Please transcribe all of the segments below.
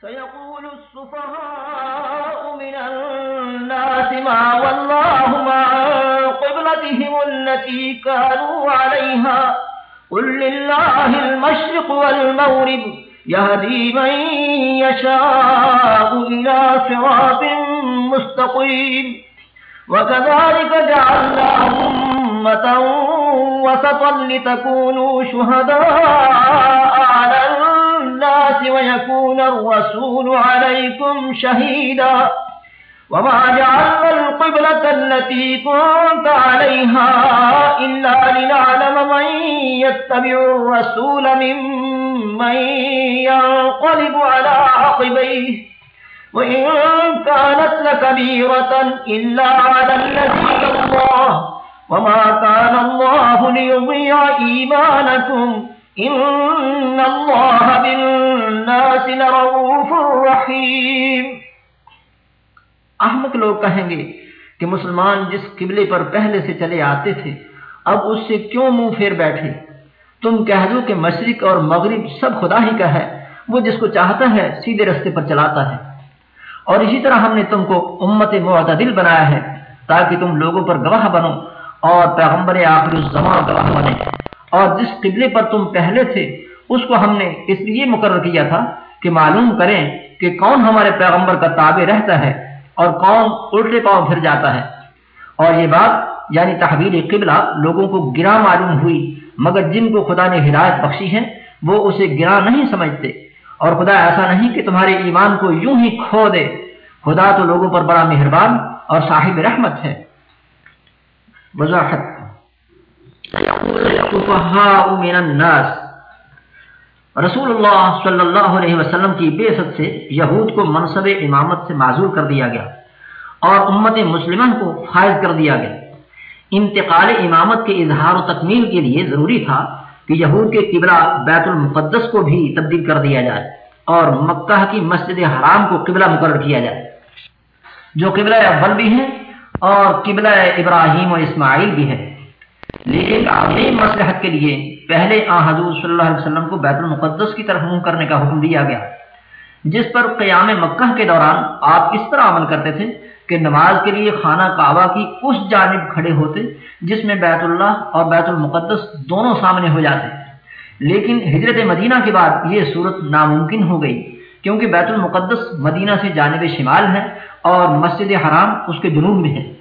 سيقول السفهاء من الناس ما والله ما قبلتهم التي كانوا عليها. قل لله المشرق والمورب يهدي من يشاء إلى صراط مستقيم. وكذلك جعلنا أمة وسطا لتكونوا شهداء على الناس ويكون الرسول عليكم شهيدا. وما جعلنا القبلة التي كنت عليها إلا لنعلم من يتبع الرسول ممن ينقلب على عقبيه. وإن كانت لكبيرة إلا على الذين الله. وما كان الله ليضيع إيمانكم. إن الله بالناس لرؤوف رحيم۔ احمق لوگ کہیں گے کہ مسلمان جس قبلے پر پہلے سے چلے آتے تھے، اب اس سے کیوں منہ پھیر بیٹھے؟ تم کہہ دو کہ مشرق اور مغرب سب خدا ہی کا ہے، وہ جس کو چاہتا ہے سیدھے رستے پر چلاتا ہے۔ اور اسی طرح ہم نے تم کو امت معتدل بنایا ہے، تاکہ تم لوگوں پر گواہ بنو اور پیغمبر آخر الزمان گواہ بنے۔ اور جس قبلے پر تم پہلے تھے، اس کو ہم نے اس لیے مقرر کیا تھا کہ معلوم کریں کہ کون ہمارے پیغمبر کا تابع رہتا ہے اور کون الٹے پاؤں پھر جاتا ہے۔ اور یہ بات یعنی تحویل قبلہ، لوگوں کو گرا معلوم ہوئی، مگر جن کو خدا نے ہدایت بخشی ہے، وہ اسے گرا نہیں سمجھتے۔ اور خدا ایسا نہیں کہ تمہارے ایمان کو یوں ہی کھو دے۔ خدا تو لوگوں پر بڑا مہربان اور صاحب رحمت ہے۔ وضاحت۔ رسول اللہ صلی اللہ علیہ وسلم کی بے ست سے یہود کو منصب امامت سے معذور کر دیا گیا اور امت مسلمہ کو فائز کر دیا گیا۔ انتقال امامت کے اظہار و تکمیل کے لیے ضروری تھا کہ یہود کے قبلہ بیت المقدس کو بھی تبدیل کر دیا جائے اور مکہ کی مسجد حرام کو قبلہ مقرر کیا جائے۔ جو قبلہ اول بھی ہیں اور قبلہ ابراہیم و اسماعیل بھی ہے لیکن عظیم مسلحت کے لیے پہلے آ حضور صلی اللہ علیہ وسلم کو بیت المقدس کی طرف منہ کرنے کا حکم دیا گیا۔ جس پر قیام مکہ کے دوران آپ اس طرح عمل کرتے تھے کہ نماز کے لیے خانہ کعبہ کی اس جانب کھڑے ہوتے جس میں بیت اللہ اور بیت المقدس دونوں سامنے ہو جاتے۔ لیکن ہجرت مدینہ کے بعد یہ صورت ناممکن ہو گئی کیونکہ بیت المقدس مدینہ سے جانب شمال ہے اور مسجد حرام اس کے جنوب میں ہے۔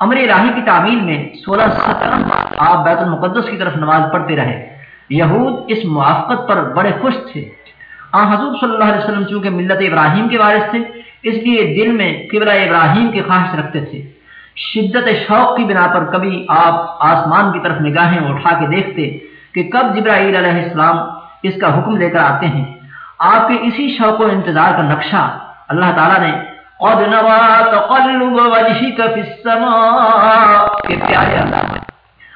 امر الہی کی تعمیل میں سولہ سترہ آپ بیت المقدس کی طرف نماز پڑھتے رہے۔ یہود اس موافقت پر بڑے خوش تھے۔ آ، حضور صلی اللہ علیہ وسلم چونکہ ملت ابراہیم کے وارث تھے، اس لیے دل میں قبلہ ابراہیم کی خواہش رکھتے تھے۔ شدت شوق کی بنا پر کبھی آپ آسمان کی طرف نگاہیں اٹھا کے دیکھتے کہ کب جبرائیل علیہ السلام اس کا حکم لے کر آتے ہیں۔ آپ کے اسی شوق و انتظار کا نقشہ اللہ تعالیٰ نے قد نوا تقلب وجهك في السماء۔ پیارے انداز میں؟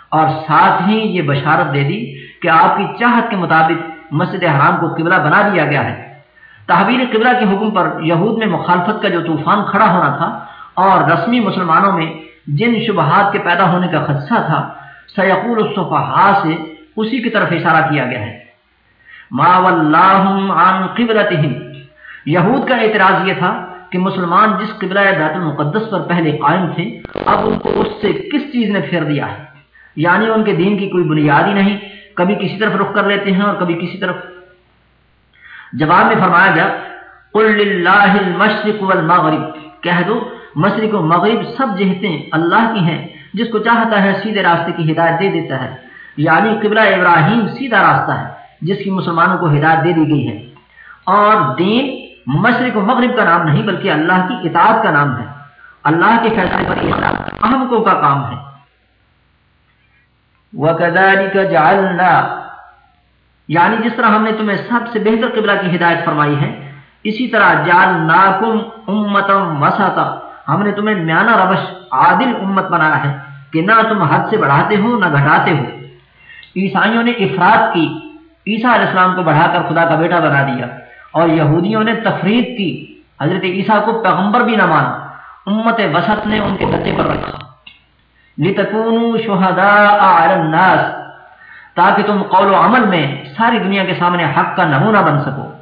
اور ساتھ ہی یہ بشارت دے دی کہ آپ کی چاہت کے مطابق مسجد حرام کو قبلہ بنا دیا گیا ہے۔ تحویل قبلہ کے حکم پر یہود میں مخالفت کا جو طوفان کھڑا ہونا تھا اور رسمی مسلمانوں میں جن شبہات کے پیدا ہونے کا خدشہ تھا، سیقول الصفحاء سے اسی کی طرف اشارہ کیا گیا ہے۔ ما واللہم عن قبلتہم یہود کا اعتراض یہ تھا کہ مسلمان جس قبلہ بیت المقدس پر پہلے قائم تھے، اب ان کو اس سے کس چیز نے پھیر دیا ہے؟ یعنی ان کے دین کی کوئی بنیاد ہی نہیں، کبھی کسی طرف رخ کر لیتے ہیں اور کبھی کسی طرف۔ جواب میں فرمایا گیا، قل للہ المشرق والمغرب۔ کہہ دو، مشرق و مغرب سب جہتیں اللہ کی ہیں، جس کو چاہتا ہے سیدھے راستے کی ہدایت دے دیتا ہے۔ یعنی قبلہ ابراہیم سیدھا راستہ ہے، جس کی مسلمانوں کو ہدایت دے دی گئی ہے۔ اور دین مشرق و مغرب کا نام نہیں بلکہ اللہ کی اطاعت کا نام ہے۔ اللہ کے فیصلے پر احمقوں کا کام ہے۔ وَكَذَلِكَ جَعَلْنَا یعنی جس طرح ہم نے تمہیں سب سے بہتر قبلہ کی ہدایت فرمائی ہے، اسی طرح جعلناکم امتم وسطا۔ ہم نے تمہیں میانہ روش عادل امت بنایا ہے کہ نہ تم حد سے بڑھاتے ہو، نہ گھٹاتے ہو۔ عیسائیوں نے افراد کی، عیسیٰ علیہ السلام کو بڑھا کر خدا کا بیٹا بنا دیا۔ اور یہودیوں نے تفرید کی۔ حضرت عیسیٰ کو پیغمبر بھی نہ مانا۔ امت وسط نے ان کے درجے پر رکھا۔ لِتَكُونُوا شُهَدَاءَ عَلَى النَّاسِ، تاکہ تم قول و عمل میں ساری دنیا کے سامنے حق کا نمونہ بن سکو۔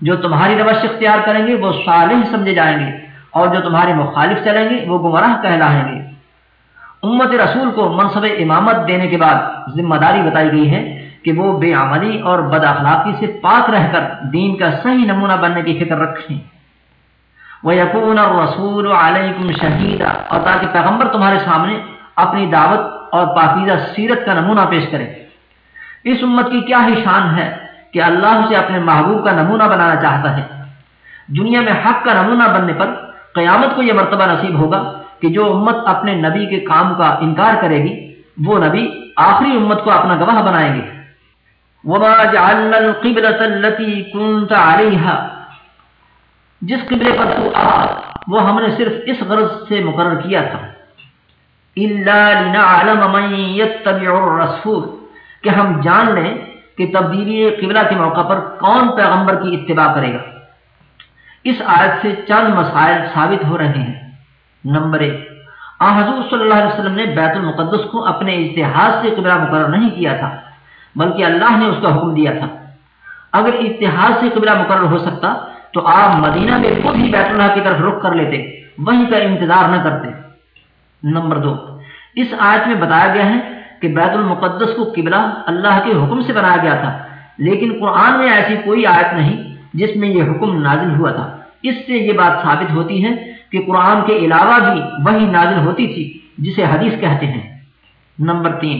جو تمہاری روش اختیار کریں گے، وہ صالح سمجھے جائیں گے۔ اور جو تمہارے مخالف چلیں گے، وہ گمراہ کہلائیں گے۔ امت رسول کو منصب امامت دینے کے بعد ذمہ داری بتائی گئی ہے۔ کہ وہ بے عملی اور بد اخلاقی سے پاک رہ کر دین کا صحیح نمونہ بننے کی فکر رکھیں۔ وہ یقون اور رسول علیکم شہید اور تاکہ پیغمبر تمہارے سامنے اپنی دعوت اور پاکیزہ سیرت کا نمونہ پیش کرے۔ اس امت کی کیا ہی شان ہے کہ اللہ اسے اپنے محبوب کا نمونہ بنانا چاہتا ہے۔ دنیا میں حق کا نمونہ بننے پر قیامت کو یہ مرتبہ نصیب ہوگا کہ جو امت اپنے نبی کے کام کا انکار کرے گی، وہ نبی آخری امت کو اپنا گواہ بنائیں گے وما جعلنا القبلة التي كنت عليها۔ جس قبلے پر تو آ وہ ہم نے صرف اس غرض سے مقرر کیا تھا۔ إلا لنعلم من يتبع الرسول۔ کہ ہم جان لیں کہ تبدیلی قبلہ کے موقع پر کون پیغمبر کی اتباع کرے گا۔ اس آیت سے چند مسائل ثابت ہو رہے ہیں۔ نمبر ایک آ حضور صلی اللہ علیہ وسلم نے بیت المقدس کو اپنے اتحاد سے قبلہ مقرر نہیں کیا تھا۔ بلکہ اللہ نے اس کا حکم دیا تھا۔ اگر اتحاد سے قبلہ مقرر ہو سکتا تو آپ مدینہ میں خود ہی بیت اللہ کی طرف رخ کر لیتے، وہیں کا انتظار نہ کرتے۔ نمبر دو، اس آیت میں بتایا گیا ہے کہ بیت المقدس کو قبلہ اللہ کے حکم سے بنایا گیا تھا، لیکن قرآن میں ایسی کوئی آیت نہیں جس میں یہ حکم نازل ہوا تھا۔ اس سے یہ بات ثابت ہوتی ہے کہ قرآن کے علاوہ بھی وہی نازل ہوتی تھی، جسے حدیث کہتے ہیں۔ نمبر تین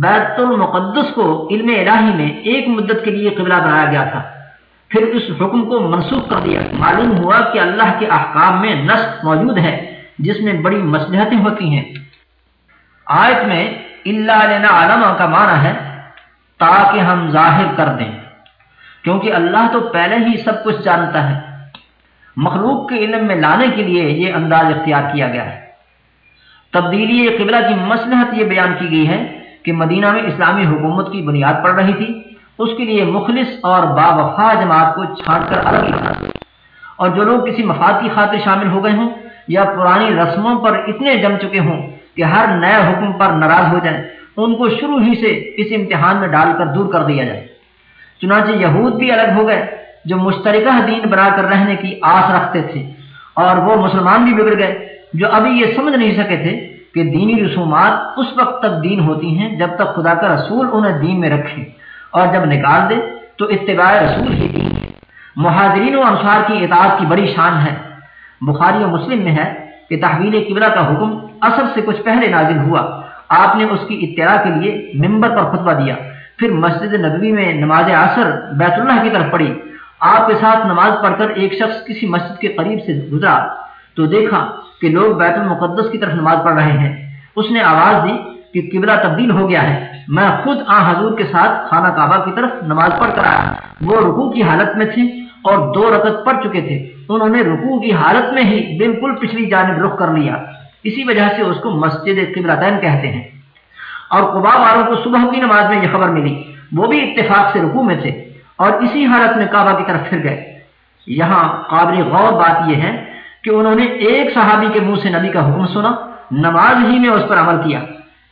بیت المقدس کو علم الہی میں ایک مدت کے لیے قبلہ بنایا گیا تھا۔ پھر اس حکم کو منسوخ کر دیا۔ معلوم ہوا کہ اللہ کے احکام میں نسخ موجود ہے، جس میں بڑی مسلحتیں ہوتی ہیں۔ آیت میں اللہ علما کا معنی ہے، تاکہ ہم ظاہر کر دیں۔ کیونکہ اللہ تو پہلے ہی سب کچھ جانتا ہے۔ مخلوق کے علم میں لانے کے لیے یہ انداز اختیار کیا گیا ہے۔ تبدیلی قبلہ کی مسلحت یہ بیان کی گئی ہے کہ مدینہ میں اسلامی حکومت کی بنیاد پڑ رہی تھی، اس کے لیے مخلص اور با وفا جماعت کو چھانٹ کر الگ رکھنا اور جو لوگ کسی مفاد کی خاطر شامل ہو گئے ہوں یا پرانی رسموں پر اتنے جم چکے ہوں کہ ہر نئے حکم پر ناراض ہو جائیں، ان کو شروع ہی سے اس امتحان میں ڈال کر دور کر دیا جائے۔ چنانچہ یہود بھی الگ ہو گئے، جو مشترکہ دین بنا کر رہنے کی آس رکھتے تھے، اور وہ مسلمان بھی بگڑ گئے، جو ابھی یہ سمجھ نہیں سکے تھے کہ دینی رسومات اس وقت تک دین ہوتی ہیں جب تک خدا کا رسول انہیں دین میں رکھے اور جب نکال دے تو اتباع رسول ہی دین ہے۔ مہاجرین و انصار کی اطاعت کی بڑی شان ہے۔ بخاری و مسلم میں ہے کہ تحویل قبلہ کا حکم اصل سے کچھ پہلے نازل ہوا۔ آپ نے اس کی اطلاع کے لیے ممبر پر خطبہ دیا۔ پھر مسجد نبوی میں نماز عصر بیت اللہ کی طرف پڑھی آپ کے ساتھ نماز پڑھ کر ایک شخص کسی مسجد کے قریب سے گزرا تو دیکھا کہ لوگ بیت المقدس کی طرف نماز پڑھ رہے ہیں۔ اس نے آواز دی کہ قبلہ تبدیل ہو گیا ہے۔ میں خود آ حضور کے ساتھ خانہ کعبہ کی طرف نماز پڑھ کر آیا۔ وہ رکوع کی حالت میں تھے اور دو رکت پڑھ چکے تھے۔ انہوں نے رکوع کی حالت میں ہی بالکل پچھلی جانب رخ کر لیا۔ اسی وجہ سے اس کو مسجد قبلہ دین کہتے ہیں۔ اور قبا والوں کو صبح کی نماز میں یہ خبر ملی۔ وہ بھی اتفاق سے رکوع میں تھے اور اسی حالت میں کعبہ کی طرف پھر گئے۔ یہاں قابل غور بات یہ ہے کہ انہوں نے ایک صحابی کے منہ سے نبی کا حکم سنا، نماز ہی میں اس پر عمل کیا۔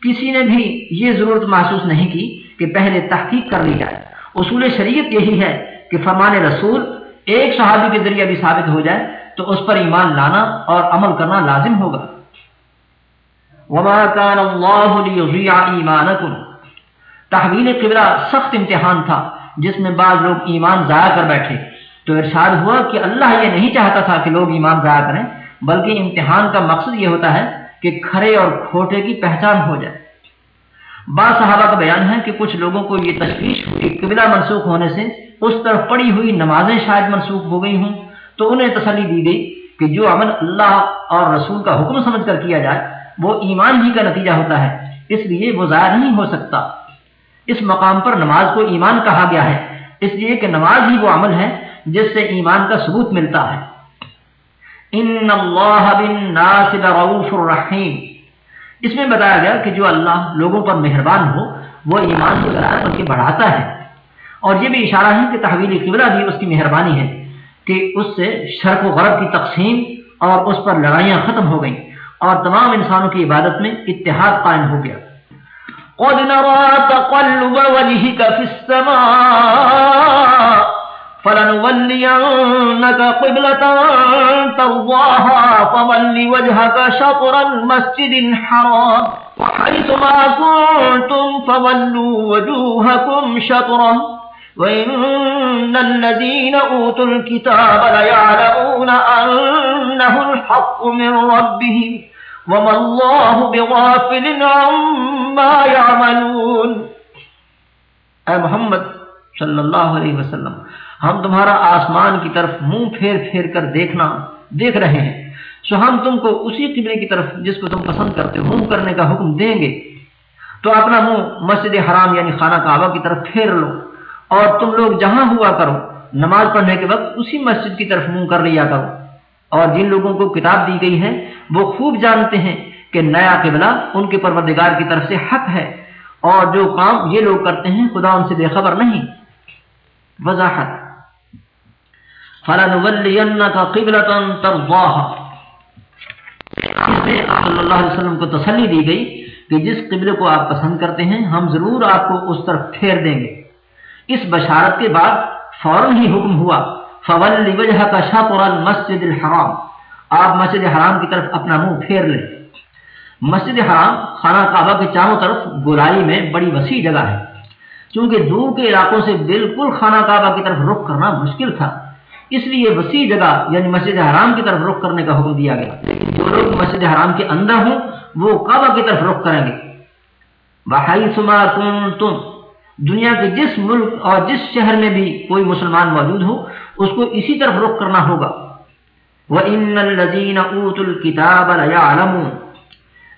کسی نے بھی یہ ضرورت محسوس نہیں کی کہ پہلے تحقیق کر لی جائے۔ اصول شریعت یہی ہے کہ فرمان رسول ایک صحابی کے ذریعے بھی ثابت ہو جائے تو اس پر ایمان لانا اور عمل کرنا لازم ہوگا۔ وما كان الله ليضيع ايمانكم تحویل قبلہ سخت امتحان تھا، جس میں بعض لوگ ایمان ضائع کر بیٹھے۔ تو ارشاد ہوا کہ اللہ یہ نہیں چاہتا تھا کہ لوگ ایمان ضائع کریں، بلکہ امتحان کا مقصد یہ ہوتا ہے کہ کھڑے اور کھوٹے کی پہچان ہو جائے۔ بعض صحابہ کا بیان ہے کہ کچھ لوگوں کو یہ تشویش ہوئی، قبلہ منسوخ ہونے سے اس طرف پڑی ہوئی نمازیں شاید منسوخ ہو گئی ہوں، تو انہیں تسلی دی گئی کہ جو عمل اللہ اور رسول کا حکم سمجھ کر کیا جائے، وہ ایمان ہی کا نتیجہ ہوتا ہے، اس لیے وہ ضائع نہیں ہو سکتا۔ اس مقام پر نماز کو ایمان کہا گیا ہے، اس لیے کہ نماز ہی وہ عمل ہے جس سے ایمان کا ثبوت ملتا ہے۔ ان اللہ بالناس لرؤوف الرحیم اس میں بتایا گیا کہ جو اللہ لوگوں پر مہربان ہو، وہ ایمان کو بلکہ بڑھاتا ہے۔ اور یہ بھی اشارہ ہے کہ تحویل قبلہ بھی اس کی مہربانی ہے کہ اس سے شرق و غرب کی تقسیم اور اس پر لڑائیاں ختم ہو گئیں اور تمام انسانوں کی عبادت میں اتحاد قائم ہو گیا۔ قد نرى تقلب وجهك في السماء فلنولينك قبلة ترضاها فول وجهك شطر المسجد الحرام. وحيث ما كنتم فولوا وجوهكم شطره وإن الذين أوتوا الكتاب ليعلمون أنه الحق من ربهم وما الله بغافل عما يعملون. اے محمد صلی اللہ علیہ وسلم ہم تمہارا آسمان کی طرف منہ پھیر پھیر کر دیکھنا دیکھ رہے ہیں۔ سو ہم تم کو اسی قبلے کی طرف جس کو تم پسند کرتے ہو، منہ کرنے کا حکم دیں گے۔ تو اپنا منہ مسجد حرام یعنی خانہ کعبہ کی طرف پھیر لو اور تم لوگ جہاں ہوا کرو، نماز پڑھنے کے وقت اسی مسجد کی طرف منہ کر لیا کرو۔ اور جن لوگوں کو کتاب دی گئی ہے، وہ خوب جانتے ہیں کہ نیا قبلہ ان کے پروردگار کی طرف سے حق ہے۔ اور جو کام یہ لوگ کرتے ہیں، خدا ان سے بے خبر نہیں۔ وضاحت۔ فَلَنُوَلِّيَنَّكَ قِبْلَةً تَرْضَاهَا۔ اس میں صلی اللہ علیہ وسلم کو تسلی دی گئی کہ جس قبلے کو آپ پسند کرتے ہیں، ہم ضرور آپ کو اس طرف پھیر دیں گے۔ اس بشارت کے بعد فوراً ہی حکم ہوا، فول وجہ کا شاہ قرآن الحرام۔ آپ مسجد حرام کی طرف اپنا منہ پھیر لیں۔ مسجد حرام خانہ کعبہ کے چاروں طرف گولائی میں بڑی وسیع جگہ ہے۔ چونکہ دور کے علاقوں سے بالکل خانہ کعبہ کی طرف رخ کرنا مشکل تھا۔ اس لیے وسیع جگہ یعنی مسجد حرام کی طرف رخ کرنے کا حکم دیا گیا۔ لیکن جو لوگ مسجد حرام کے اندر ہوں، وہ کعبہ کی طرف رخ کریں گے۔ سما تم دنیا کے جس ملک اور جس شہر میں بھی کوئی مسلمان موجود ہو، اس کو اسی طرف رخ کرنا ہوگا۔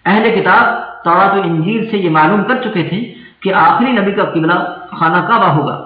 اہل کتاب طورات و انجیل سے یہ معلوم کر چکے تھے کہ آخری نبی کا قبلہ خانہ کعبہ ہوگا۔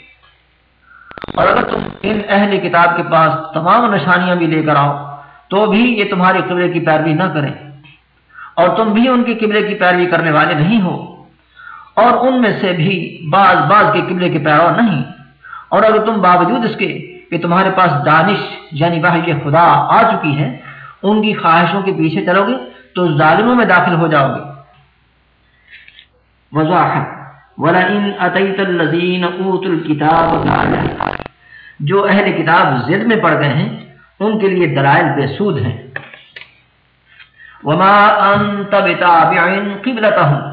اور اگر تم ان اہل کتاب کے پاس تمام نشانیاں بھی لے کر آؤ، تو بھی یہ تمہارے قبلے کی پیروی نہ کریں۔ اور تم بھی ان کے قبلے کی پیروی کرنے والے نہیں ہو۔ اور ان میں سے بھی بعض بعض کے قبلے کے پیرو نہیں۔ اور اگر تم باوجود اس کے کہ تمہارے پاس دانش یعنی باہر خدا آ چکی ہے، ان کی خواہشوں کے پیچھے چلو گے، تو ظالموں میں داخل ہو جاؤ گے۔ وضاحت وَلَئِنْ أَتَيْتَ الَّذِينَ أُوتُوا الْكِتَابَ جو اہل کتاب زد میں پڑ گئے ہیں، ان کے لیے دلائل بے سود ہیں۔ وما انت بتابع قبلتهم۔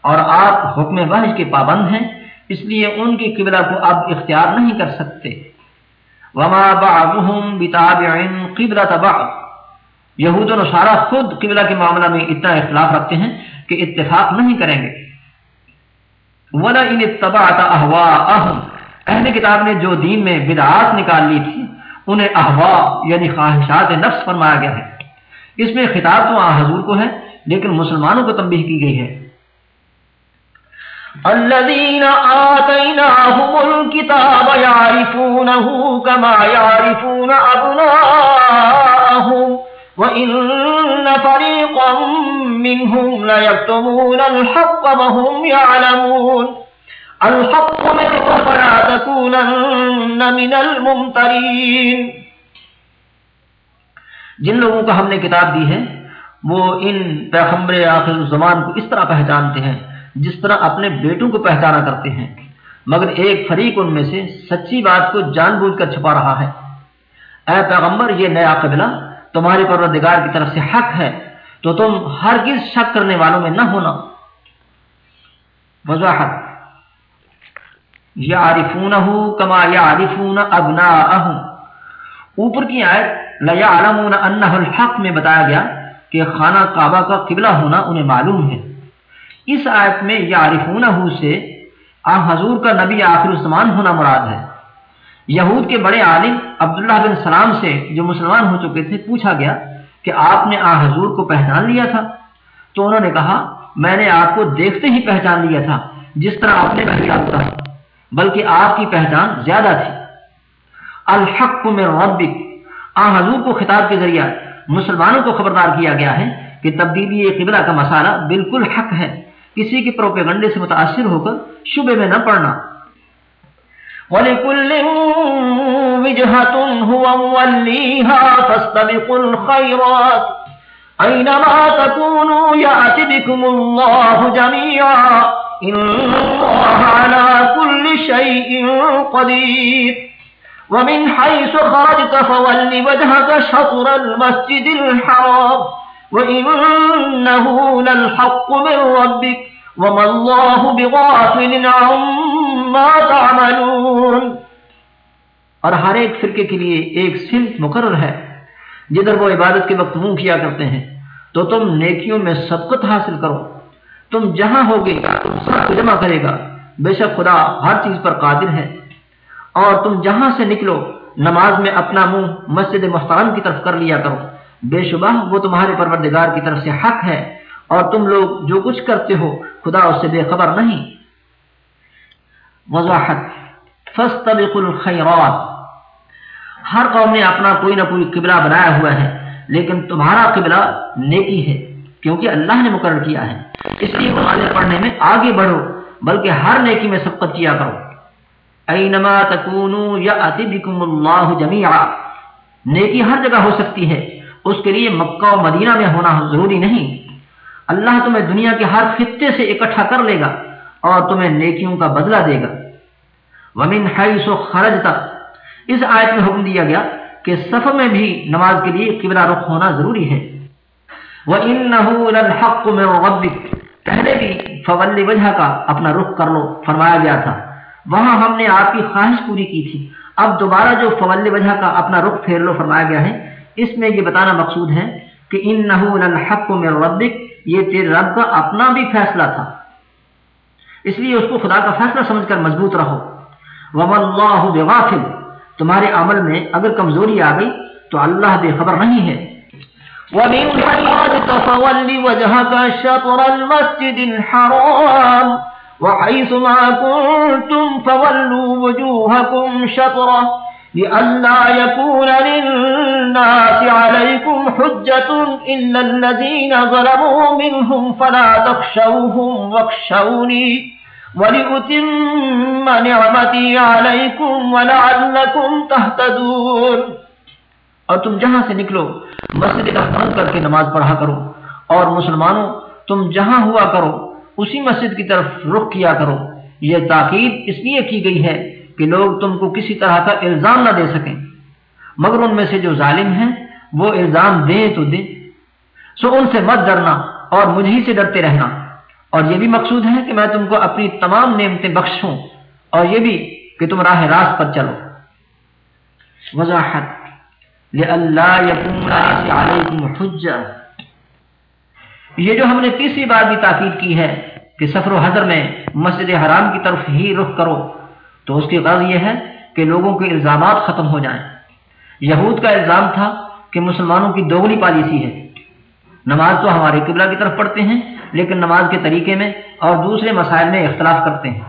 اور آپ حکم وحی کے پابند ہیں، اس لیے ان کی قبلہ کو اب اختیار نہیں کر سکتے۔ وما بعضهم بتابع قبلت بعض۔ یہود و نصارہ خود قبلہ کے معاملہ میں اتنا اختلاف رکھتے ہیں کہ اتفاق نہیں کریں گے۔ وَلَئِنِ اتَّبَعْتَ أَهْوَاءَهُمْ۔ اہل کتاب نے جو دین میں بدعات نکال لی تھی، انہیں احوا یعنی خواہشات نفس فرمایا گیا ہے۔ اس میں خطاب تو آ حضور کو ہے لیکن مسلمانوں کو تنبیہ کی گئی ہے۔ الذين آتيناهم الكتاب يعرفونه كما يعرفون أبناءهم، وإن فريقا منهم ليكتمون الحق وهم يعلمون۔ الحق من فلا تكونن من الممترين۔ جن لوگوں کو ہم نے کتاب دی ہے، وہ ان پیغمبر آخر زمان کو اس طرح پہچانتے ہیں، جس طرح اپنے بیٹوں کو پہچانا کرتے ہیں۔ مگر ایک فریق ان میں سے سچی بات کو جان بوجھ کر چھپا رہا ہے۔ اے پیغمبر، یہ نیا قبلہ تمہارے پروردگار کی طرف سے حق ہے، تو تم ہر کس شک کرنے والوں میں نہ ہونا۔ وضاحت۔ یا کما یا عارفون ابنا اوپر کی آیت لیا علمون انہ الحق میں بتایا گیا کہ خانہ کعبہ کا قبلہ ہونا انہیں معلوم ہے۔ اس آیت میں یا سے آ حضور کا نبی آخر السمان ہونا مراد ہے۔ یہود کے بڑے عالم عبداللہ بن سلام سے جو مسلمان ہو چکے تھے، پوچھا گیا کہ آپ نے آ حضور کو پہچان لیا تھا؟ تو انہوں نے کہا، میں نے آپ کو دیکھتے ہی پہچان لیا تھا، جس طرح آپ نے پہچان تھا۔ بلکہ آپ کی پہچان زیادہ تھی۔ الحق میں ربک۔ آ حضور کو خطاب کے ذریعہ مسلمانوں کو خبردار کیا گیا ہے کہ تبدیلی قبلہ کا مسئلہ بالکل حق ہے۔ کسی کے پروپیگنڈے سے متاثر ہو کر شبے میں نہ پڑنا۔ وَلِكُلٍّ وِجْهَةٌ هُوَ مُوَلِّيهَا فَاسْتَبِقُوا الْخَيْرَاتِ أَيْنَمَا تَكُونُوا يَأْتِ بِكُمُ اللَّهُ جَمِيعًا۔ إِنَّ اللَّهَ عَلَى كُلِّ شَيْءٍ ومن حيث خرجت فول وجهك شطر المسجد الحرام. وإنه للحق من ربك. وما الله بغافل عما تعملون. اور ہر ایک فرقے کے لیے ایک سمت مقرر ہے. جدھر وہ عبادت کے وقت منہ کیا کرتے ہیں، تو تم نیکیوں میں سبقت حاصل کرو. تم جہاں ہوگے تم سب کو جمع کرے گا۔ بے شک خدا ہر چیز پر قادر ہے۔ اور تم جہاں سے نکلو، نماز میں اپنا منہ مسجد محترم کی طرف کر لیا کرو۔ بے شبہ وہ تمہارے پروردگار کی طرف سے حق ہے۔ اور تم لوگ جو کچھ کرتے ہو، خدا اس سے بے خبر نہیں۔ وضاحت۔ الخیرات۔ ہر قوم نے اپنا کوئی نہ کوئی قبلہ بنایا ہوا ہے، لیکن تمہارا قبلہ نیکی ہے، کیونکہ اللہ نے مقرر کیا ہے۔ اس لیے نمازیں پڑھنے میں آگے بڑھو، بلکہ ہر نیکی میں سبقت کیا کرو۔ اینما تکونو یأتی بکم اللہ جمیعا۔ نیکی ہر جگہ ہو سکتی ہے، اس کے لیے مکہ و مدینہ میں ہونا ضروری نہیں۔ اللہ تمہیں دنیا کے ہر خطے سے اکٹھا کر لے گا اور تمہیں نیکیوں کا بدلہ دے گا۔ ومن حیث خرجتا اس آیت میں حکم دیا گیا کہ صف میں بھی نماز کے لیے قبلہ رخ ہونا ضروری ہے۔ وَإِنَّهُ لَلْحَقُّ مِنْ رَبِّكَ۔ پہلے بھی فولی وجہ کا اپنا رخ کر لو، فرمایا گیا تھا۔ وہاں ہم نے آپ کی خواہش پوری کی تھی۔ اب دوبارہ جو فول وجہ کا اپنا رخ پھیر لو، فرمایا گیا ہے۔ اس میں یہ بتانا مقصود ہے کہ ان نحق میں ربک، یہ تیرے رب کا اپنا بھی فیصلہ تھا۔ اس لیے اس کو خدا کا فیصلہ سمجھ کر مضبوط رہو۔ وم اللہ بغافل۔ تمہارے عمل میں اگر کمزوری آ گئی تو اللہ بے خبر نہیں ہے۔ وَمِنْ حَيَّاتِ فَوَلِّ وَجْهَكَ شَطْرَ الْمَسْجِدِ الْحَرَامِ. وحيث ما كنتم فولوا وجوهكم شطرة لئلا يكون للناس عليكم حجة إلا الذين ظلموا منهم فلا تخشوهم واخشوني ولأتم نعمتي عليكم ولعلكم تهتدون. اور تم جہاں سے نکلو، مسجد کا کر کے نماز پڑھا کرو۔ اور مسلمانوں، تم جہاں ہوا کرو، اسی مسجد کی طرف رخ کیا کرو۔ یہ تاکید اس لیے کی گئی ہے کہ لوگ تم کو کسی طرح کا الزام نہ دے سکیں۔ مگر ان میں سے جو ظالم ہیں، وہ الزام دیں تو دیں۔ سو ان سے مت ڈرنا اور مجھے سے ڈرتے رہنا۔ اور یہ بھی مقصود ہے کہ میں تم کو اپنی تمام نعمتیں بخشوں۔ اور یہ بھی کہ تم راہ راست پر چلو۔ وضاحت۔ یہ جو ہم نے تیسری بار بھی تاکید کی ہے کہ سفر و حضر میں مسجد حرام کی طرف ہی رخ کرو، تو اس کی غرض یہ ہے کہ لوگوں کے الزامات ختم ہو جائیں۔ یہود کا الزام تھا کہ مسلمانوں کی دوگنی پالیسی ہے۔ نماز تو ہمارے قبلہ کی طرف پڑھتے ہیں، لیکن نماز کے طریقے میں اور دوسرے مسائل میں اختلاف کرتے ہیں۔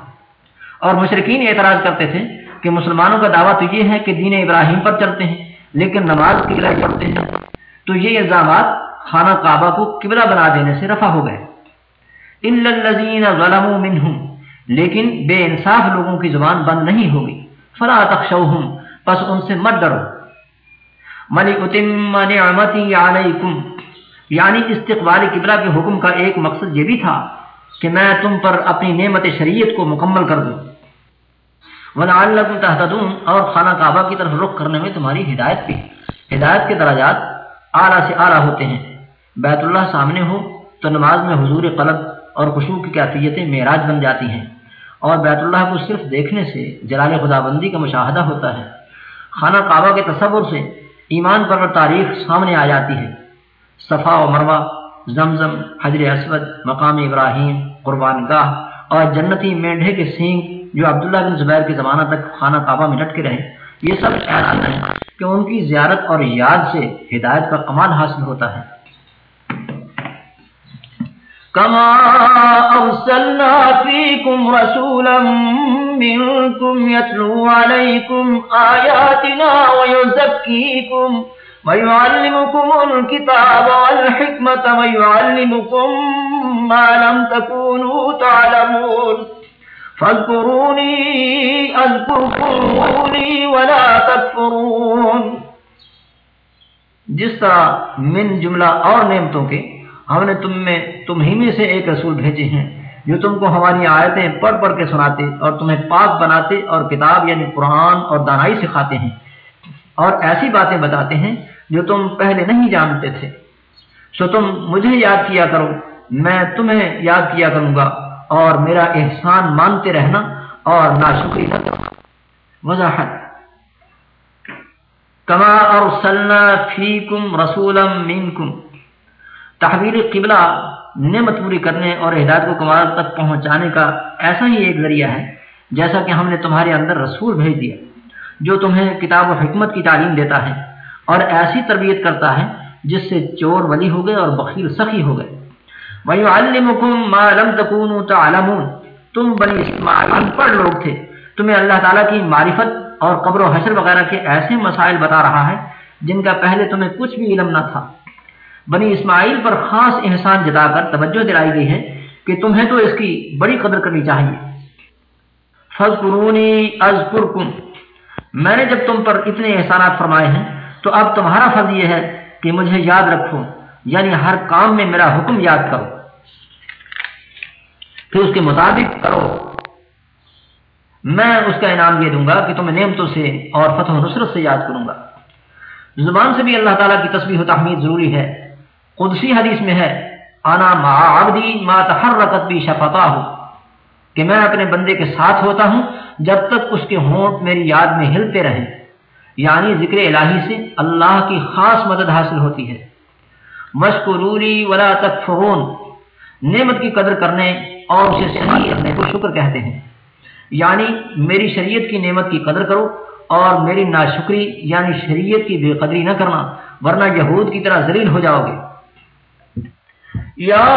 اور مشرقین اعتراض کرتے تھے کہ مسلمانوں کا دعویٰ تو یہ ہے کہ دین ابراہیم پر چلتے ہیں۔ لیکن نماز قبلہ پڑھتے ہیں، تو یہ الزامات خانہ کعبہ کو قبلہ بنا دینے سے رفع ہو گئے۔ ظلموا منہم لیکن بے انصاف لوگوں کی زبان بند نہیں ہوگی۔ فلا تخشوہم پس ان سے مت ڈرو۔ اتم نعمتی علیکم یعنی استقبال قبلہ کے حکم کا ایک مقصد یہ بھی تھا کہ میں تم پر اپنی نعمت شریعت کو مکمل کر دوں۔ وَلَعَلَّكُمْ تَحْتَدُونَ اور خانہ کعبہ کی طرف رخ کرنے میں تمہاری ہدایت بھی ہدایت کے درجات اعلیٰ سے اعلیٰ ہوتے ہیں۔ بیت اللہ سامنے ہو تو نماز میں حضور قلب اور خوشبو کی کیفیتیں معراج بن جاتی ہیں۔ اور بیت اللہ کو صرف دیکھنے سے جلال خدا بندی کا مشاہدہ ہوتا ہے۔ خانہ کعبہ کے تصور سے ایمان پر تاریخ سامنے آ جاتی ہے۔ صفا و مروا زمزم، حجر اسود، مقام ابراہیم، قربان گاہ اور جنتی مینڈھے کے سینگ جو عبداللہ بن زبیر کے زمانہ تک خانہ کعبہ میں لٹکے رہے، یہ سب اعلان ہیں کہ ان کی زیارت اور یاد سے ہدایت کا کمال حاصل ہوتا ہے۔ كما أرسلنا فيكم رسولا منكم يتلو عليكم آياتنا ويزكيكم ويعلمكم الكتاب والحكمة ويعلمكم ما لم تكونوا تعلمون۔ فاذكروني أذكركم ولا تكفرون. جس طرح من جملہ اور نعمتوں کے ہم نے تم میں، تم ہی میں سے ایک رسول بھیجے ہیں جو تم کو ہماری آیتیں پڑھ پڑھ کے سناتے اور تمہیں پاک بناتے اور کتاب یعنی قرآن اور دانائی سکھاتے ہیں۔ اور ایسی باتیں بتاتے ہیں جو تم پہلے نہیں جانتے تھے۔ سو تم مجھے یاد کیا کرو، میں تمہیں یاد کیا کروں گا۔ اور میرا احسان مانتے رہنا اور نہ شکری نہ کرنا۔ وضاحت۔ کما ارسلنا فیکم رسولا منکم۔ تحویل قبلہ نعمت پوری کرنے اور ہدایت کو کمال تک پہنچانے کا ایسا ہی ایک ذریعہ ہے، جیسا کہ ہم نے تمہارے اندر رسول بھیج دیا، جو تمہیں کتاب و حکمت کی تعلیم دیتا ہے اور ایسی تربیت کرتا ہے جس سے چور ولی ہو گئے اور بخیر سخی ہو گئے۔ تم بنی اسماعیل پڑھ لوگ تھے۔ تمہیں اللہ تعالیٰ کی معرفت اور قبر و حشر وغیرہ کے ایسے مسائل بتا رہا ہے جن کا پہلے تمہیں کچھ بھی علم نہ تھا۔ بنی اسماعیل پر خاص احسان جتا کر توجہ دلائی گئی ہے کہ تمہیں تو اس کی بڑی قدر کرنی چاہیے۔ فض قرونی از میں نے جب تم پر اتنے احسانات فرمائے ہیں تو اب تمہارا فرض یہ ہے کہ مجھے یاد رکھو یعنی ہر کام میں میرا حکم یاد کرو۔ پھر اس کے مطابق کرو۔ میں اس کا انعام یہ دوں گا کہ تمہیں نعمتوں سے اور فتح و نصرت سے یاد کروں گا۔ زبان سے بھی اللہ تعالیٰ کی تصویر و تحمید ضروری ہے۔ قدسی حدیث میں ہے، آنا ما عبدی ما تحرکت بھی شفتا ہو کہ میں اپنے بندے کے ساتھ ہوتا ہوں جب تک اس کے ہونٹ میری یاد میں ہلتے رہیں۔ یعنی ذکر الہی سے اللہ کی خاص مدد حاصل ہوتی ہے۔ مشکروری ولا تکفرون، نعمت کی قدر کرنے اور اسے صحیح کرنے کو شکر کہتے ہیں۔ یعنی میری شریعت کی نعمت کی قدر کرو اور میری ناشکری یعنی شریعت کی بے قدری نہ کرنا، ورنہ یہود کی طرح ذلیل ہو جاؤ گے۔ يا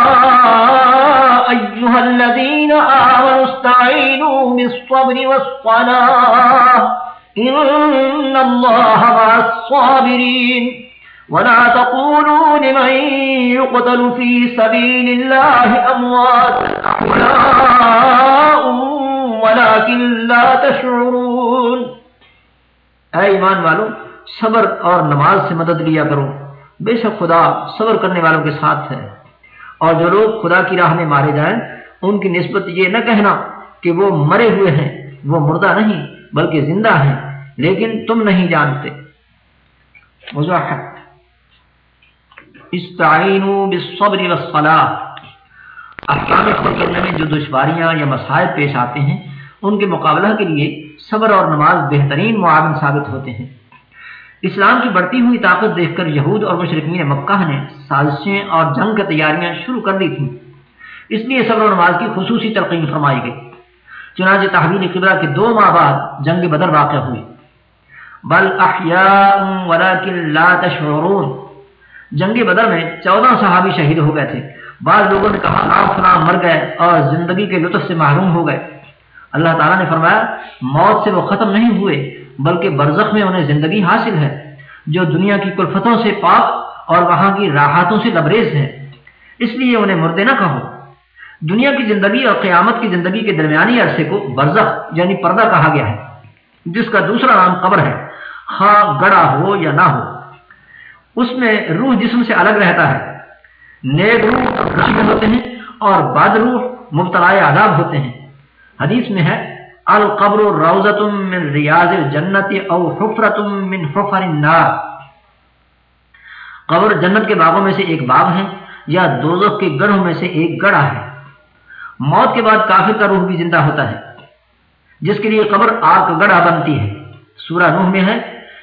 أيها الذين آمنوا استعينوا بالصبر والصلاة إن الله مع الصابرين ولا تقولوا لمن يقتل في سبيل الله أموات أحياء ولكن لا تشعرون. اے ایمان والو، صبر اور نماز سے مدد لیا کرو۔ بے شک خدا صبر کرنے والوں کے ساتھ ہے۔ اور جو لوگ خدا کی راہ میں مارے جائیں، ان کی نسبت یہ نہ کہنا کہ وہ مرے ہوئے ہیں، وہ مردہ نہیں، بلکہ زندہ ہیں، لیکن تم نہیں جانتے۔ احکام کرنے میں جو دشواریاں یا مسائل پیش آتے ہیں، ان کے مقابلہ کے لیے صبر اور نماز بہترین معاون ثابت ہوتے ہیں۔ اسلام کی بڑھتی ہوئی طاقت دیکھ کر یہود اور مشرقین مکہ نے سازشیں اور جنگ کی تیاریاں شروع کر دی تھیں۔ اس لیے صبر و نماز کی خصوصی ترقیم فرمائی گئی۔ چنانچہ تحویل قبلہ کے دو ماہ بعد جنگ بدر واقع ہوئی۔ بل ولكن لا تشعرون۔ جنگ بدر میں چودہ صحابی شہید ہو گئے تھے۔ بعض لوگوں نے کہا آپ فلاں مر گئے اور زندگی کے لطف سے محروم ہو گئے۔ اللہ تعالیٰ نے فرمایا، موت سے وہ ختم نہیں ہوئے، بلکہ برزخ میں انہیں زندگی حاصل ہے، جو دنیا کی کلفتوں سے پاک اور وہاں کی راحتوں سے لبریز ہے۔ اس لیے انہیں مردے نہ کہو۔ دنیا کی زندگی اور قیامت کی زندگی کے درمیانی عرصے کو برزخ یعنی پردہ کہا گیا ہے، جس کا دوسرا نام قبر ہے۔ خواہ گڑا ہو یا نہ ہو۔ اس میں روح جسم سے الگ رہتا ہے۔ نیک روح ہوتے ہیں اور بعد روح مبتلا عذاب ہوتے ہیں۔ حدیث میں ہے، القبر روزت من ریاض الجنت او حفرت من حفر النار۔ قبر جنت کے باغوں میں سے ایک باغ ہے یا دوزخ کے گڑھوں میں سے ایک گڑھا ہے۔ موت کے بعد کافر کا روح بھی زندہ ہوتا ہے، جس کے لیے قبر آگ کا گڑھا بنتی ہے۔ سورہ نوح میں ہے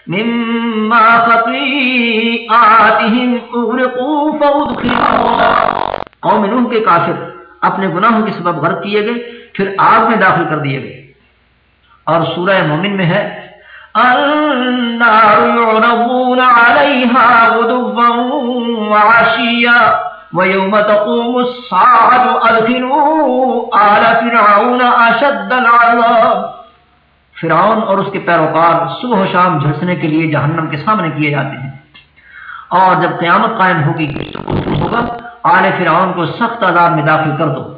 مما خطیئاتهم اغرقوا فادخلوا قوم نوح کے کافر اپنے گناہوں کے سبب غرق کیے گئے، پھر آگ میں داخل کر دیے گئے۔ اور سورہ مومن میں ہے، النار يعرضون عليها غدوا وعشيا ويوم تقوم الساعة أدخلوا آل فرعون أشد العذاب۔ فرعون اور اس کے پیروکار صبح و شام جھلسنے کے لیے جہنم کے سامنے کیے جاتے ہیں۔ اور جب قیامت قائم ہوگی ہوگا، آل فرعون کو سخت عذاب میں داخل کر دو۔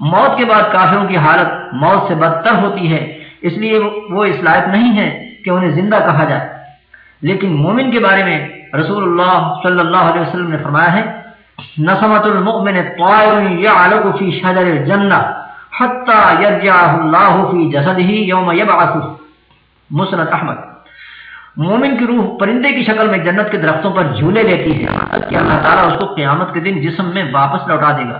موت کے بعد کافروں کی حالت موت سے بدتر ہوتی ہے، اس لیے وہ اس لائق نہیں ہے کہ انہیں زندہ کہا جائے۔ لیکن مومن کے بارے میں رسول اللہ صلی اللہ علیہ وسلم نے فرمایا ہے نسمت المؤمن طائر يعلق في شجر الجنہ حتى يرجعه الله في جسده يوم مسند احمد مومن کی روح پرندے کی شکل میں جنت کے درختوں پر جھولے لیتی ہے کہ اللہ تعالیٰ اس کو قیامت کے دن جسم میں واپس لوٹا دے گا۔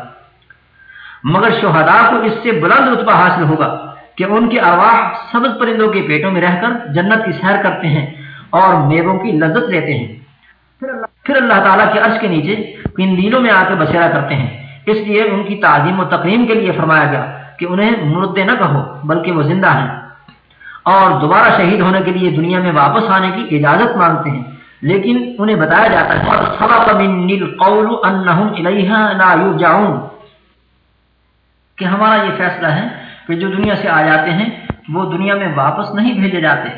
مگر شہداء کو اس سے بلند رتبہ حاصل ہوگا کہ ان کی ارواح سبز پرندوں کے پیٹوں میں رہ کر جنت کی سیر کرتے ہیں اور میووں کی لذت لیتے ہیں۔ پھر اللہ تعالیٰ کے عرش کے نیچے ان دینوں میں آ کے بسیرا کرتے ہیں۔ اس لیے ان کی تعظیم و تقریم کے لیے فرمایا گیا۔ کہ انہیں مردے نہ کہو، بلکہ وہ زندہ ہیں۔ اور دوبارہ شہید ہونے کے لیے دنیا میں واپس آنے کی اجازت مانگتے ہیں۔ لیکن انہیں بتایا جاتا ہے سبق من القول انہم الیہا لا یرجعون. کہ ہمارا یہ فیصلہ ہے کہ جو دنیا سے آ جاتے ہیں، وہ دنیا میں واپس نہیں بھیجے جاتے۔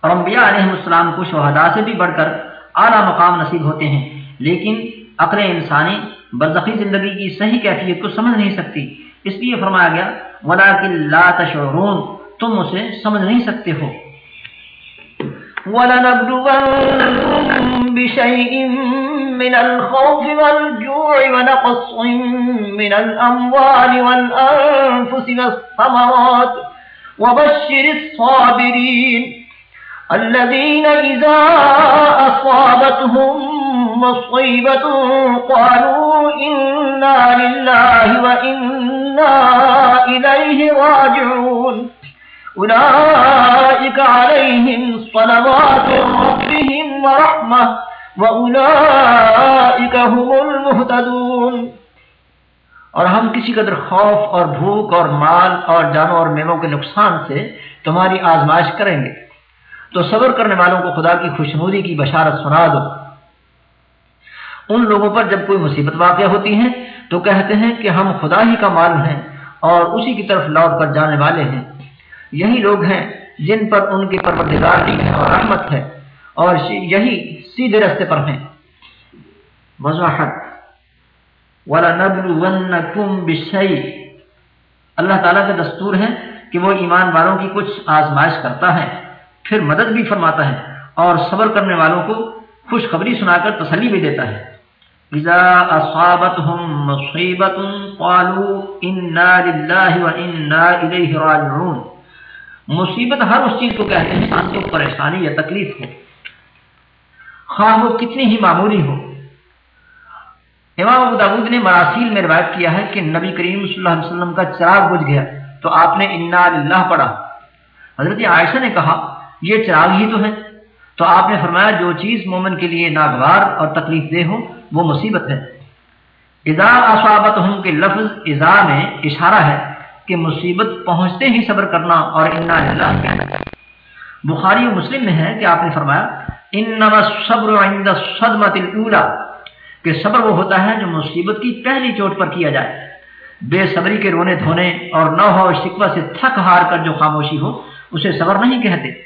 اور انبیاء علیہ السلام کو شہداء سے بھی بڑھ کر اعلیٰ مقام نصیب ہوتے ہیں۔ لیکن عقل انسانی، برزخی زندگی کی صحیح کیفیت کو سمجھ نہیں سکتی۔ اس لیے فرمایا گیا وَلَكِن لَا تَشْعُرُونَ تم اسے سمجھ نہیں سکتے ہو۔ وَلَنَبْلُوَنَّكُمْ بِشَيْءٍ مِّنَ الْخَوْفِ وَالْجُوعِ وَنَقْصٍ مِّنَ الْأَمْوَالِ وَالْأَنفُسِ وَالثَّمَرَاتِ وَبَشِّرِ الصَّابِرِينَ الذين إذا أصابتهم مصيبة قالوا إنا لله وإنا إليه راجعون. أولئك عليهم صلوات ربهم ورحمة وأولئك هم المهتدون. اور ہم کسی قدر خوف اور بھوک اور مال اور جانوں اور میموں کے نقصان سے تمہاری آزمائش کریں گے۔ تو صبر کرنے والوں کو خدا کی خوشنودی کی بشارت سنا دو۔ ان لوگوں پر جب کوئی مصیبت واقع ہوتی ہے تو کہتے ہیں کہ ہم خدا ہی کا مال ہیں اور اسی کی طرف لوٹ کر جانے والے ہیں۔ یہی لوگ ہیں جن پر ان کے پروردگار کی اور رحمت ہے اور یہی سیدھے رستے پر ہیں۔ وضاحت۔ وَلَنَبْلُوَنَّكُمْ اللہ تعالیٰ کا دستور ہے کہ وہ ایمان والوں کی کچھ آزمائش کرتا ہے۔ پھر مدد بھی فرماتا ہے اور صبر کرنے والوں کو خوشخبری سنا کر تسلی بھی دیتا ہے۔ اذا اصابتهم مصیبت قالوا انا للہ و الیہ راجعون۔ مصیبت ہر اس چیز کو کہتے ہیں انسان کو پریشانی یا تکلیف ہو۔ خواہ وہ کتنی ہی معمولی ہو۔ امام ابو داود نے مراسیل میں روایت کیا ہے کہ نبی کریم صلی اللہ علیہ وسلم کا چراغ بجھ گیا تو آپ نے انا للہ پڑھا۔ حضرت عائشہ نے کہا یہ چراغ ہی تو ہے۔ تو آپ نے فرمایا جو چیز مومن کے لیے ناگوار اور تکلیف دہ ہو، وہ مصیبت ہے۔ اضا اصابت ہوں کے لفظ اضا میں اشارہ ہے کہ مصیبت پہنچتے ہی صبر کرنا اور انا اللہ کہنا بخاری و مسلم میں ہے کہ آپ نے فرمایا، انما صبر عند صدمت الاولا کہ صبر وہ ہوتا ہے جو مصیبت کی پہلی چوٹ پر کیا جائے۔ بے صبری کے رونے دھونے اور نہ ہو شکوہ سے تھک ہار کر جو خاموشی ہو، اسے صبر نہیں کہتے۔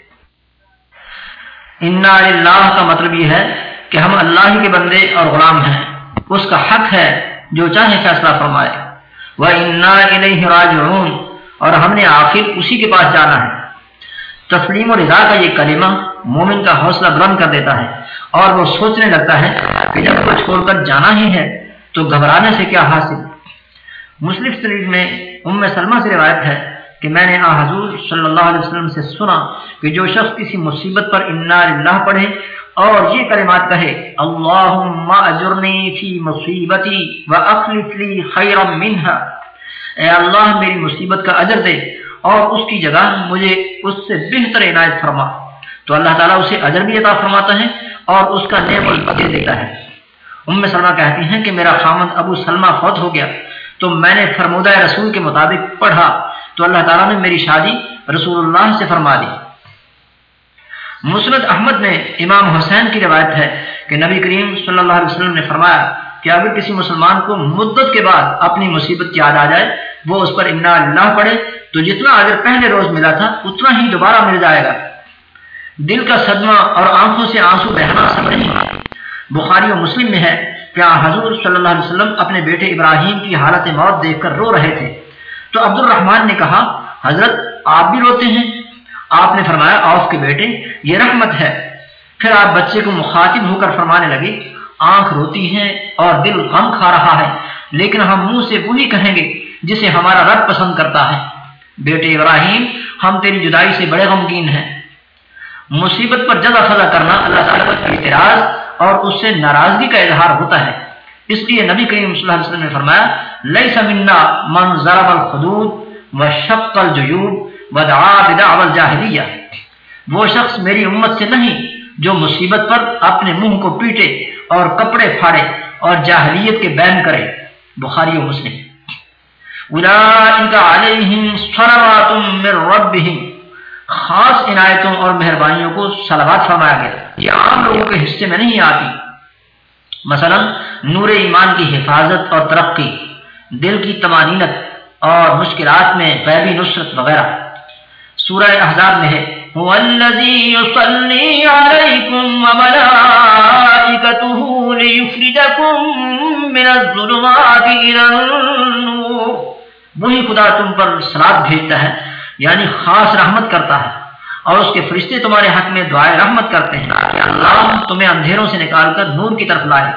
انا اللہ کا مطلب یہ ہے کہ ہم اللہ ہی کے بندے اور غلام ہیں۔ اس کا حق ہے جو چاہے فیصلہ فرمائے۔ وہ انا راجعون۔ اور ہم نے آخر اسی کے پاس جانا ہے۔ تسلیم و رضا کا یہ کلمہ مومن کا حوصلہ بلند کر دیتا ہے۔ اور وہ سوچنے لگتا ہے کہ جب کو چھوڑ کر جانا ہی ہے تو گھبرانے سے کیا حاصل؟ مسلم شریف میں ام سلمہ سے روایت ہے کہ میں نے آ حضور صلی اللہ علیہ وسلم سے سنا کہ جو شخص کسی مصیبت پر انا للہ پڑھے اور یہ کلمات کہے، اللہم اجرنی فی مصیبتی و واخلف لی خیرا منہا. اے اللہ، میری مصیبت کا اجر دے اور اس کی جگہ مجھے اس سے بہتر عنایت فرما۔ تو اللہ تعالیٰ اسے اجر بھی عطا فرماتا ہے اور اس کا نعم دے دیتا ہے۔ ام سلمہ کہتی ہیں کہ میرا خامد ابو سلمہ فوت ہو گیا، تو میں نے فرمودہ رسول کے مطابق پڑھا۔ تو اللہ تعالیٰ نے میری شادی رسول اللہ سے فرما دی۔ مسرت احمد میں امام حسین کی روایت ہے کہ نبی کریم صلی اللہ علیہ وسلم نے فرمایا کہ اگر کسی مسلمان کو مدت کے بعد اپنی مصیبت یاد آ جائے، وہ اس پر انا اللہ پڑھے، تو جتنا اگر پہلے روز ملا تھا، اتنا ہی دوبارہ مل جائے گا۔ دل کا صدمہ اور آنکھوں سے آنسو بہنا سب نہیں بخاری و مسلم میں ہے کہ حضور صلی اللہ علیہ وسلم اپنے بیٹے ابراہیم کی حالت موت دیکھ کر رو رہے تھے۔ تو عبد الرحمان نے کہا، حضرت، آپ بھی روتے ہیں؟ آپ نے فرمایا آف کے بیٹے، یہ رحمت ہے. پھر آپ بچے کو مخاطب ہو کر فرمانے لگے، آنکھ روتی ہے اور دل غم کھا رہا ہے، لیکن ہم منہ سے وہی کہیں گے جسے ہمارا رب پسند کرتا ہے. بیٹے ابراہیم، ہم تیری جدائی سے بڑے غمگین ہیں. مصیبت پر جزا فضا کرنا اللہ تعالیٰ کا اعتراض اور اس سے ناراضگی کا اظہار ہوتا ہے. اس لیے نبی کریم صلی اللہ علیہ وسلم نے فرمایا لئی سمنا من ضرب الخدود و شق الجیوب و دعا بدعو الجاہلیہ وہ شخص میری امت سے نہیں جو مصیبت پر اپنے منہ کو پیٹے اور کپڑے پھاڑے اور جاہلیت کے بین کرے۔ بخاری و مسلم۔ علیہم صلوات من ربہم۔ خاص عنایتوں اور مہربانیوں کو سلوات فرمایا گیا۔ یہ عام لوگوں کے حصے میں نہیں آتی۔ مثلا نور ایمان کی حفاظت اور ترقی۔ دل کی تمانینت اور مشکلات میں غیبی نصرت وغیرہ۔ سورہ احزاب میں ہے، هو الذي يصلي عليكم وملائكته ليخرجكم من الظلمات إلى النور وہی خدا تم پر سلاد بھیجتا ہے یعنی خاص رحمت کرتا ہے، اور اس کے فرشتے تمہارے حق میں دعائیں رحمت کرتے ہیں اللہ تمہیں اندھیروں سے نکال کر نور کی طرف لائے۔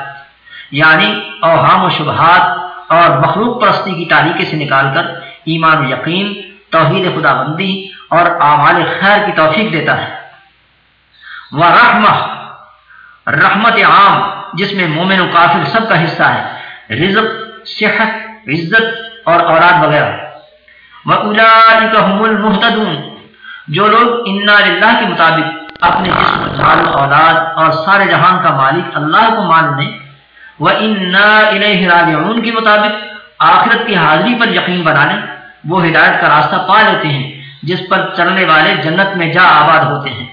یعنی اوہام و شبہات اور مخلوق پرستی کی تاریخی سے نکال کر ایمان و یقین، توحید خدا بندی اور اعمال خیر کی توفیق دیتا ہے۔ وہ رحمہ، رحمت عام، جس میں مومن و کافر سب کا حصہ ہے، رزق، صحت، عزت اور اولاد وغیرہ۔ وہ الاحم المحتدون جو لوگ انا للہ کے مطابق اپنے جسم اولاد اور سارے جہان کا مالک اللہ کو مان لیں وہ انا کے مطابق آخرت کی حاضری پر یقین بنا لیں وہ ہدایت کا راستہ پا لیتے ہیں، جس پر چلنے والے جنت میں جا آباد ہوتے ہیں۔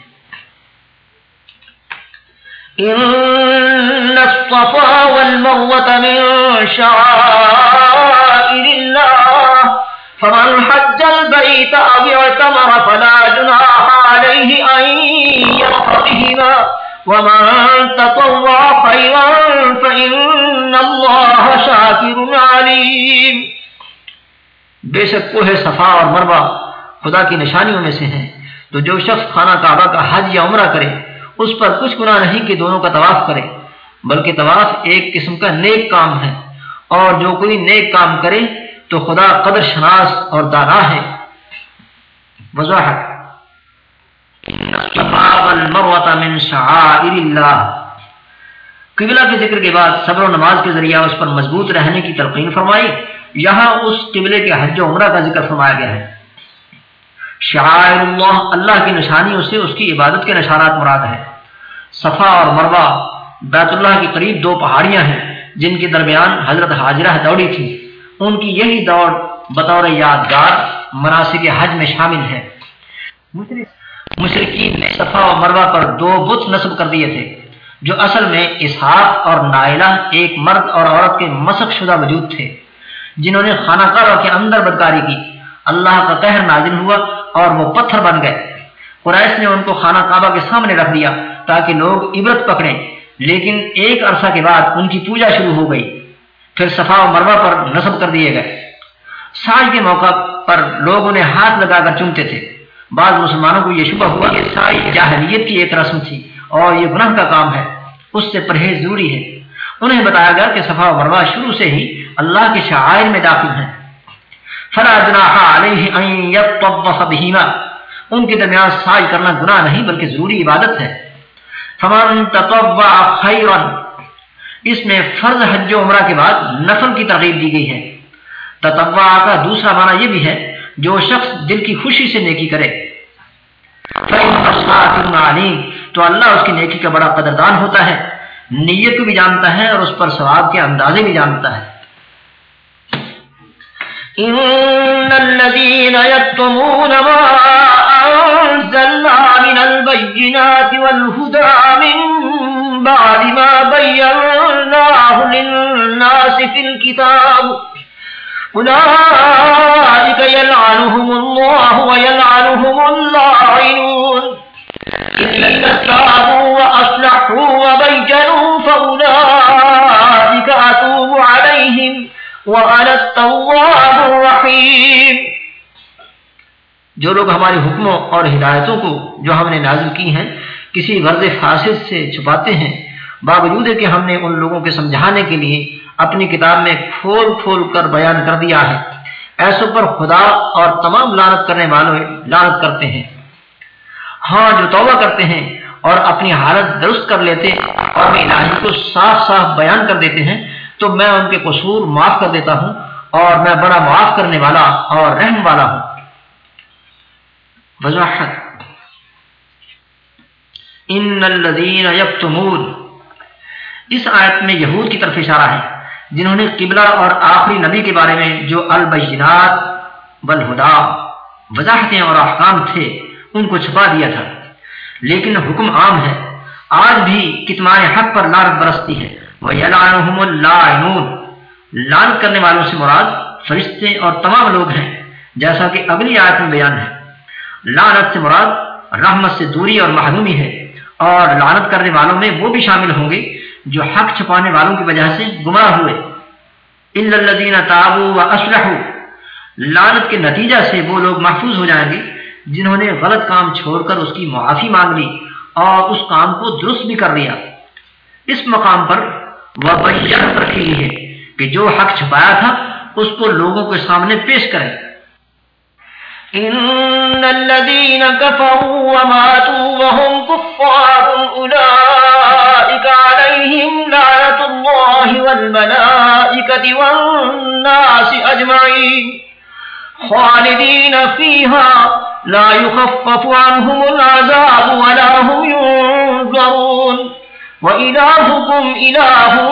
ان الصفا والمروة من شعائر الله۔ فمن حج البيت او اعتمر فلا جناح عليه ان يرفضهما ومن تطوع خيرا فإن الله شاكر عليم۔ بے شک کوہ صفا اور مربع خدا کی نشانیوں میں سے ہیں۔ تو جو شخص خانہ کعبہ کا حج یا عمرہ کرے، اس پر کچھ گناہ نہیں کہ دونوں کا طواف کرے، بلکہ طواف ایک قسم کا نیک کام ہے۔ اور جو کوئی نیک کام کرے، تو خدا قدر شناس اور دانا ہے۔ وضاحت۔ من شعائر اللہ قبلہ کے ذکر کے بعد صبر و نماز کے ذریعہ اس پر مضبوط رہنے کی تلقین فرمائی۔ یہاں اس قبلے کے حج و عمرہ کا ذکر فرمایا گیا ہے۔ شعائر اللہ اللہ کی نشانیوں سے اس کی عبادت کے نشانات مراد ہے صفا اور مربع بیت اللہ کے قریب دو پہاڑیاں ہیں جن کے درمیان حضرت حاجرہ دوڑی تھی۔ ان کی یہی دوڑ بطور یادگار مناسب حج میں شامل ہے۔ مشرقین نے صفا و مربع پر دو بت نصب کر دیے تھے، جو اصل میں اسحاق اور نائلہ ایک مرد اور عورت کے مسق شدہ وجود تھے، جنہوں نے خانہ کعبہ کے اندر بدکاری کی۔ اللہ کا قہر نازل ہوا اور وہ پتھر بن گئے۔ قریش نے ان کو خانہ کعبہ کے سامنے رکھ دیا تاکہ لوگ عبرت پکڑیں، لیکن ایک عرصہ کے بعد ان کی پوجا شروع ہو گئی۔ پھر صفا و مربع پر نصب کر دیے گئے۔ ساج کے موقع پر لوگ انہیں ہاتھ لگا کر چومتے تھے۔ بعض مسلمانوں کو یہ شبہ ہوا کہ سائی جاہلیت کی ایک رسم تھی اور یہ گناہ کا کام ہے، اس سے پرہیز ضروری ہے۔ انہیں بتایا گیا کہ صفا و مربع شروع سے ہی اللہ کے شعائر میں داخل ہیں۔ فلا جناح علیہ ان یطوف بہما۔ ان کے درمیان سائی کرنا گناہ نہیں بلکہ ضروری عبادت ہے۔ فمن تطوع خیرا۔ اس میں فرض حج و عمرہ کے بعد نفل کی ترغیب دی گئی ہے۔ تطوع کا دوسرا معنی یہ بھی ہے، جو شخص دل کی خوشی سے نیکی کرے۔ تو اللہ اس کی نیکی کا بڑا قدردان ہوتا ہے۔ نیت کو بھی جانتا ہے اور اس پر ثواب کے اندازے بھی جانتا ہے۔ إن الذين يكتمون ما أنزلنا من البينات والهدى من بعد ما بيناه للناس في الكتاب أولئك يلعنهم الله ويلعنهم اللاعنون عليهم وأنا التواب جو لوگ ہمارے حکموں اور ہدایتوں کو جو ہم نے نازل کی ہیں، کسی غرض فاسد سے چھپاتے ہیں، باوجود ہے کہ ہم نے ان لوگوں کے سمجھانے کے لیے اپنی کتاب میں کھول کھول کر بیان کر دیا ہے۔ ایسوں پر خدا اور تمام لانت کرنے والوں لانت کرتے ہیں۔ ہاں جو توبہ کرتے ہیں اور اپنی حالت درست کر لیتے اور الہی کو صاف صاف بیان کر دیتے ہیں تو میں ان کے قصور معاف کر دیتا ہوں اور میں بڑا معاف کرنے والا اور رحم والا ہوں۔ وضاحت۔ ان الذین یکتمون۔ اس آیت میں یہود کی طرف اشارہ ہے، جنہوں نے قبلہ اور آخری نبی کے بارے میں جو البینات والہدا، وضاحتیں اور احکام تھے، ان کو چھپا دیا تھا۔ لیکن حکم عام ہے، آج بھی کتمان حق پر لانت برستی ہے۔ وہ لانت کرنے والوں سے مراد فرشتے اور تمام لوگ ہیں، جیسا کہ اگلی آیت میں بیان ہے۔ لانت سے مراد رحمت سے دوری اور محرومی ہے، اور لانت کرنے والوں میں وہ بھی شامل ہوں گے جو حق چھپانے والوں کی وجہ سے گمراہ ہوئے۔ الدین تابو و اسلح لانت کے نتیجہ سے وہ لوگ محفوظ ہو جائیں گے جنہوں نے غلط کام چھوڑ کر اس کی معافی مانگ لی اور اس کام کو درست بھی کر لیا۔ اس مقام پر وہ بیان رکھی ہے کہ جو حق چھپایا تھا، اس کو لوگوں کے سامنے پیش کریں إن الذين كفروا وماتوا وهم كفار أولئك عليهم لعنة الله والملائكة والناس أجمعين خالدين فيها لا يخفف عنهم العذاب ولا هم ينظرون وإلهكم إله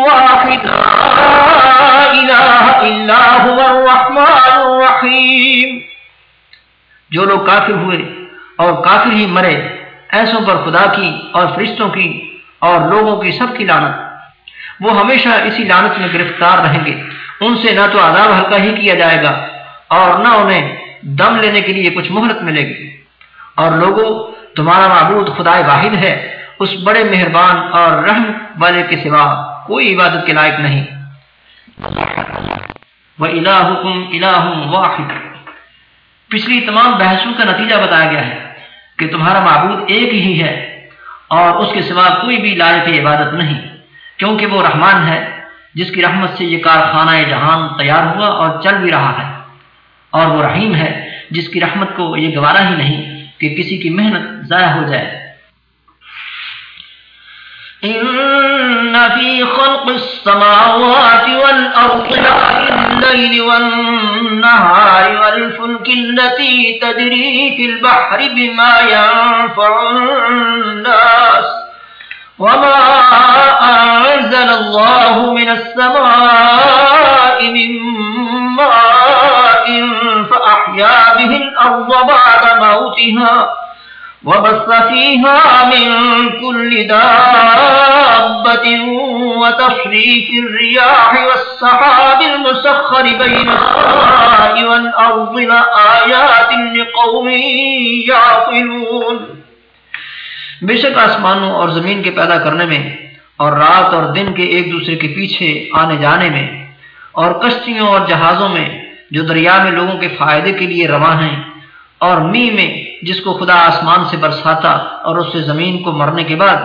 واحد، لا إله إلا هو الرحمن الرحيم۔ جو لوگ کافر ہوئے اور کافر ہی مرے، ایسوں پر خدا کی اور فرشتوں کی اور لوگوں کی سب کی لانت وہ ہمیشہ اسی لانت میں گرفتار رہیں گے۔ ان سے نہ تو عذاب ہلکا ہی کیا جائے گا اور نہ انہیں دم لینے کے لیے کچھ مہلت ملے گی۔ اور لوگوں، تمہارا معبود خدا واحد ہے۔ اس بڑے مہربان اور رحم والے کے سوا کوئی عبادت کے لائق نہیں۔ واحد۔ پچھلی تمام بحثوں کا نتیجہ بتایا گیا ہے کہ تمہارا معبود ایک ہی ہے اور اس کے سوا کوئی بھی لائق عبادت نہیں، کیونکہ وہ رحمان ہے، جس کی رحمت سے یہ کارخانہ جہان تیار ہوا اور چل بھی رہا ہے۔ اور وہ رحیم ہے، جس کی رحمت کو یہ گوارا ہی نہیں کہ کسی کی محنت ضائع ہو جائے۔ إن في خلق السماوات والأرض الليل والنهار والفلك التي تدري في البحر بما ينفع الناس وما أنزل الله من السماء من ماء فأحيا به الأرض بعد موتها وبث فيها من كل دابة وتصريف الرياح والسحاب المسخر بين السماء والأرض لآيات لقوم يعقلون. بے شک آسمانوں اور زمین کے پیدا کرنے میں اور رات اور دن کے ایک دوسرے کے پیچھے آنے جانے میں اور کشتیوں اور جہازوں میں جو دریا میں لوگوں کے فائدے کے لیے رواں ہیں اور می میں جس کو خدا آسمان سے برساتا اور اس سے زمین کو مرنے کے بعد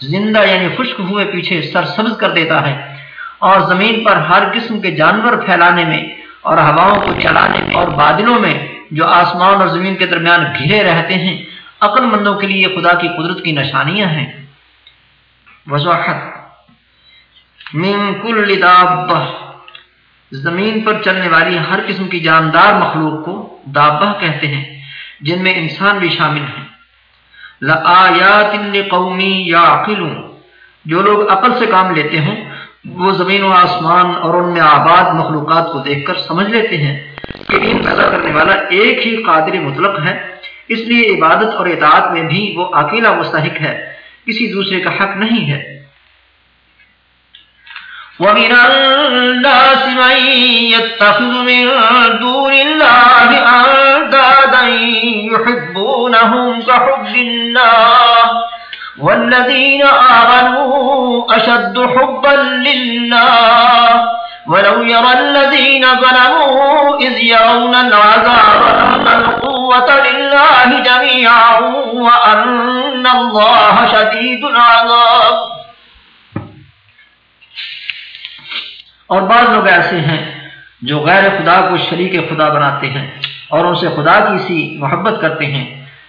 زندہ یعنی خشک ہوئے پیچھے سر سبز کر دیتا ہے اور زمین پر ہر قسم کے جانور پھیلانے میں اور ہواؤں کو چلانے میں اور بادلوں میں جو آسمان اور زمین کے درمیان گھرے رہتے ہیں، عقل مندوں کے لیے خدا کی قدرت کی نشانیاں ہیں۔ وضاحت۔ من کل دابہ۔ زمین پر چلنے والی ہر قسم کی جاندار مخلوق کو دابہ کہتے ہیں۔ جن میں انسان بھی شامل ہیں۔ لآیات قومی یا جو لوگ عقل سے کام لیتے ہوں وہ زمین و آسمان اور ان میں آباد مخلوقات کو دیکھ کر سمجھ لیتے ہیں کہ ان پیدا کرنے والا ایک ہی قادر مطلق ہے۔ اس لیے عبادت اور اطاعت میں بھی وہ اکیلا مستحق ہے، کسی دوسرے کا حق نہیں ہے۔ ومن الناس من يتخذ من دون الله يحبونهم كحب الله والذين آمنوا أشد حبا لله ولو يرى الذين ظلموا إذ يرون العذاب أن القوة لله جميعا وأن الله شديد العذاب اور بعض لوگ ایسے ہیں جو غیر خدا کو شریک خدا بناتے ہیں اور ان سے خدا کی سی محبت کرتے ہیں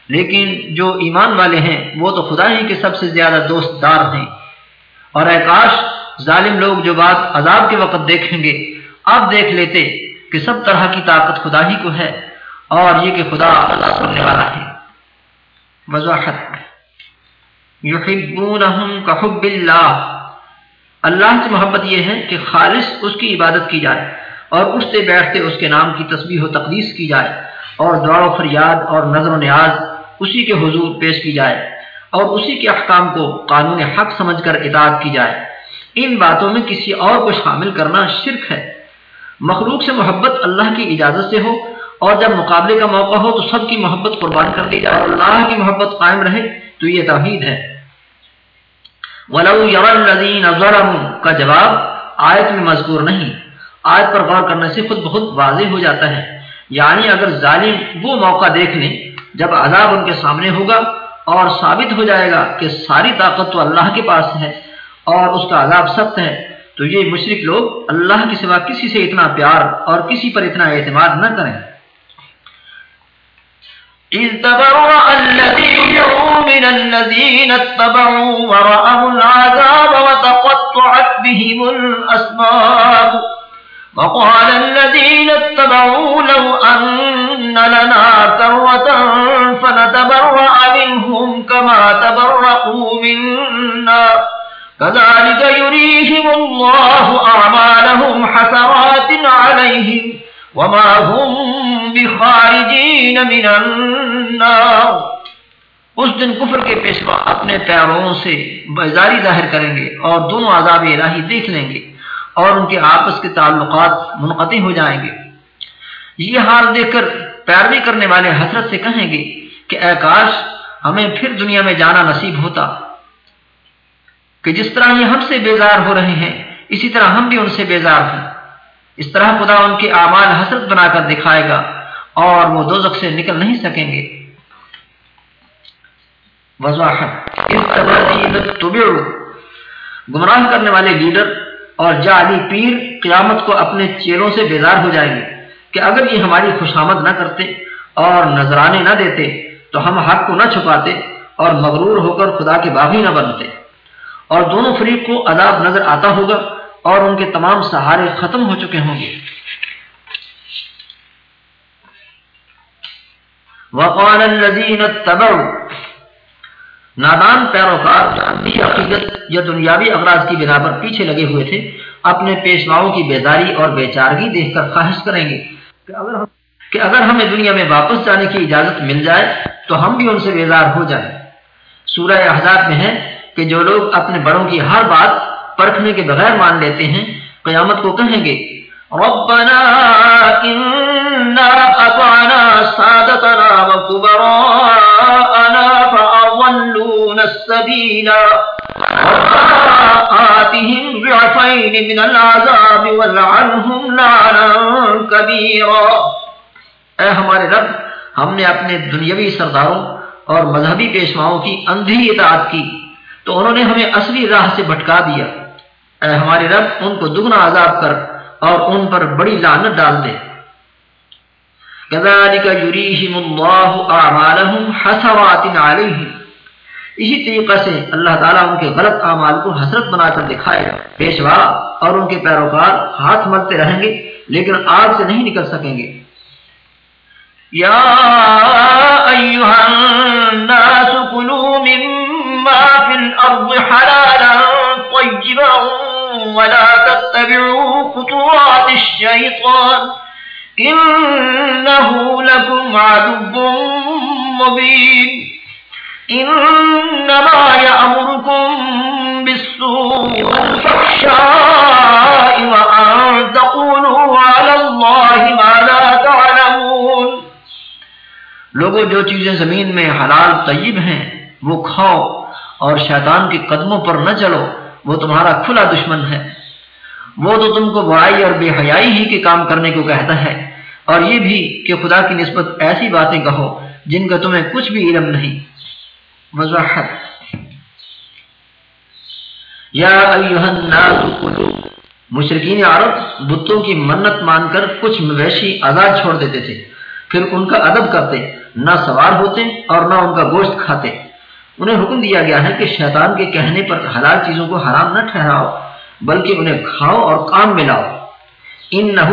لیکن جو ایمان والے ہیں، وہ تو خدا ہی کے سب سے زیادہ دوست دار ہیں۔ اور اے کاش، ظالم لوگ جو بات عذاب کے وقت دیکھیں گے، اب دیکھ لیتے کہ سب طرح کی طاقت خدا ہی کو ہے اور یہ کہ خدا سننے والا ہے۔ وضاحت۔ یحبونہم کحب اللہ۔ اللہ سے محبت یہ ہے کہ خالص اس کی عبادت کی جائے اور اس سے بیٹھتے اس کے نام کی تسبیح و تقدیس کی جائے اور دعا و فریاد اور نظر و نیاز اسی کے حضور پیش کی جائے اور اسی کے احکام کو قانون حق سمجھ کر اطاعت کی جائے۔ ان باتوں میں کسی اور کو شامل کرنا شرک ہے۔ مخلوق سے محبت اللہ کی اجازت سے ہو اور جب مقابلے کا موقع ہو تو سب کی محبت قربان کر دی جائے۔ اللہ کی محبت قائم رہے تو یہ توحید ہے۔ ولو الذین کا جواب آیت میں مذکور نہیں۔ آیت پر غور کرنے سے خود بہت واضح ہو جاتا ہے۔ یعنی اگر ظالم وہ موقع دیکھ لیں جب عذاب ان کے سامنے ہوگا اور ثابت ہو جائے گا کہ ساری طاقت تو اللہ کے پاس ہے اور اس کا عذاب سخت ہے، تو یہ مشرق لوگ اللہ کے سوا کسی سے اتنا پیار اور کسی پر اتنا اعتماد نہ کریں۔ إذ تبرأ الذين من الذين اتبعوا ورأوا العذاب وتقطعت بهم الأسباب وقال الذين اتبعوا لو أن لنا كروة فنتبرأ منهم كما تبرأوا منا. كذلك يريهم الله أعمالهم حسرات عليهم وما هم بخارجين من النار. اس دن کفر کے پیشوا اپنے پیروں سے بیزاری ظاہر کریں گے اور دونوں عذاب الہی دیکھ لیں گے. اور ان کے آپس کے تعلقات منقطع ہو جائیں گے۔ یہ حال دیکھ کر پیروی کرنے والے حسرت سے کہیں گے کہ اے کاش، ہمیں پھر دنیا میں جانا نصیب ہوتا کہ جس طرح یہ ہم سے بیزار ہو رہے ہیں، اسی طرح ہم بھی ان سے بیزار ہیں اس طرح خدا ان کے اعمال حسرت بنا کر دکھائے گا اور وہ دوزخ سے نکل نہیں سکیں گے۔ وضاحت گمراہ کرنے والے لیڈر اور جعلی پیر قیامت کو اپنے چیلوں سے بیزار ہو جائیں گے کہ اگر یہ ہماری خوشامد نہ کرتے اور نذرانے نہ دیتے تو ہم حق کو نہ چھپاتے اور مغرور ہو کر خدا کے باغی نہ بنتے۔ اور دونوں فریق کو عذاب نظر آتا ہوگا اور ان کے تمام سہارے ختم ہو چکے ہوں گے۔ وقال الذين اتبعوا نادان پیروکار عقیدت یا دنیاوی اغراض کی بنا پر پیچھے لگے ہوئے تھے اپنے پیشواؤں کی بیداری اور بے چارگی دیکھ کر خواہش کریں گے۔ کہ اگر ہمیں دنیا میں واپس جانے کی اجازت مل جائے تو ہم بھی ان سے بیزار ہو جائیں۔ سورہ احزاب میں ہے کہ جو لوگ اپنے بڑوں کی ہر بات پرکھنے کے بغیر مان لیتے ہیں قیامت کو کہیں گے ربنا اننا اطعنا سادتنا وكبراءنا فاضلونا السبيل. آتهم ضعفين من العذاب والعنهم لعنا كبيرا. اے ہمارے رب، ہم نے اپنے دنیاوی سرداروں اور مذہبی پیشواؤں کی اندھی اطاعت کی، تو انہوں نے ہمیں اصلی راہ سے بھٹکا دیا۔ اے ہمارے رب، ان کو دگنا عذاب کر اور ان پر بڑی لعنت ڈال دے۔ كذلك يريهم الله اعمالهم حسرات عليهم۔ اسی طریقے سے اللہ تعالیٰ ان کے غلط اعمال کو حسرت بنا کر دکھائے گا۔ پیشوا اور ان کے پیروکار ہاتھ ملتے رہیں گے، لیکن آگ سے نہیں نکل سکیں گے۔ یا ایوہ الناس کلوا مما فی الارض حلالا طیبا ولا تتبعوا خطوات الشيطان إنه لكم عدب مبين انما يأمركم بالسوء والفحشاء وأن تقولوا على الله ما لا تعلمون. لوگوں جو چیزیں زمین میں حلال طیب ہیں، وہ کھاؤ اور شیطان کے قدموں پر نہ چلو، وہ تمہارا کھلا دشمن ہے۔ وہ تو تم کو برائی اور بے حیائی ہی کے کام کرنے کو کہتا ہے۔ اور یہ بھی کہ خدا کی نسبت ایسی باتیں کہو جن کا تمہیں کچھ بھی علم نہیں۔ وضاحت. یا مشرقین عرب بتوں کی منت مان کر کچھ مویشی آزاد چھوڑ دیتے تھے، پھر ان کا ادب کرتے، نہ سوار ہوتے اور نہ ان کا گوشت کھاتے۔ انہیں حکم دیا گیا ہے کہ شیطان کے کہنے پر حلال چیزوں کو حرام نہ ٹھہراؤ، بلکہ انہیں کھاؤ اور کام میں لاؤ۔ ان نہ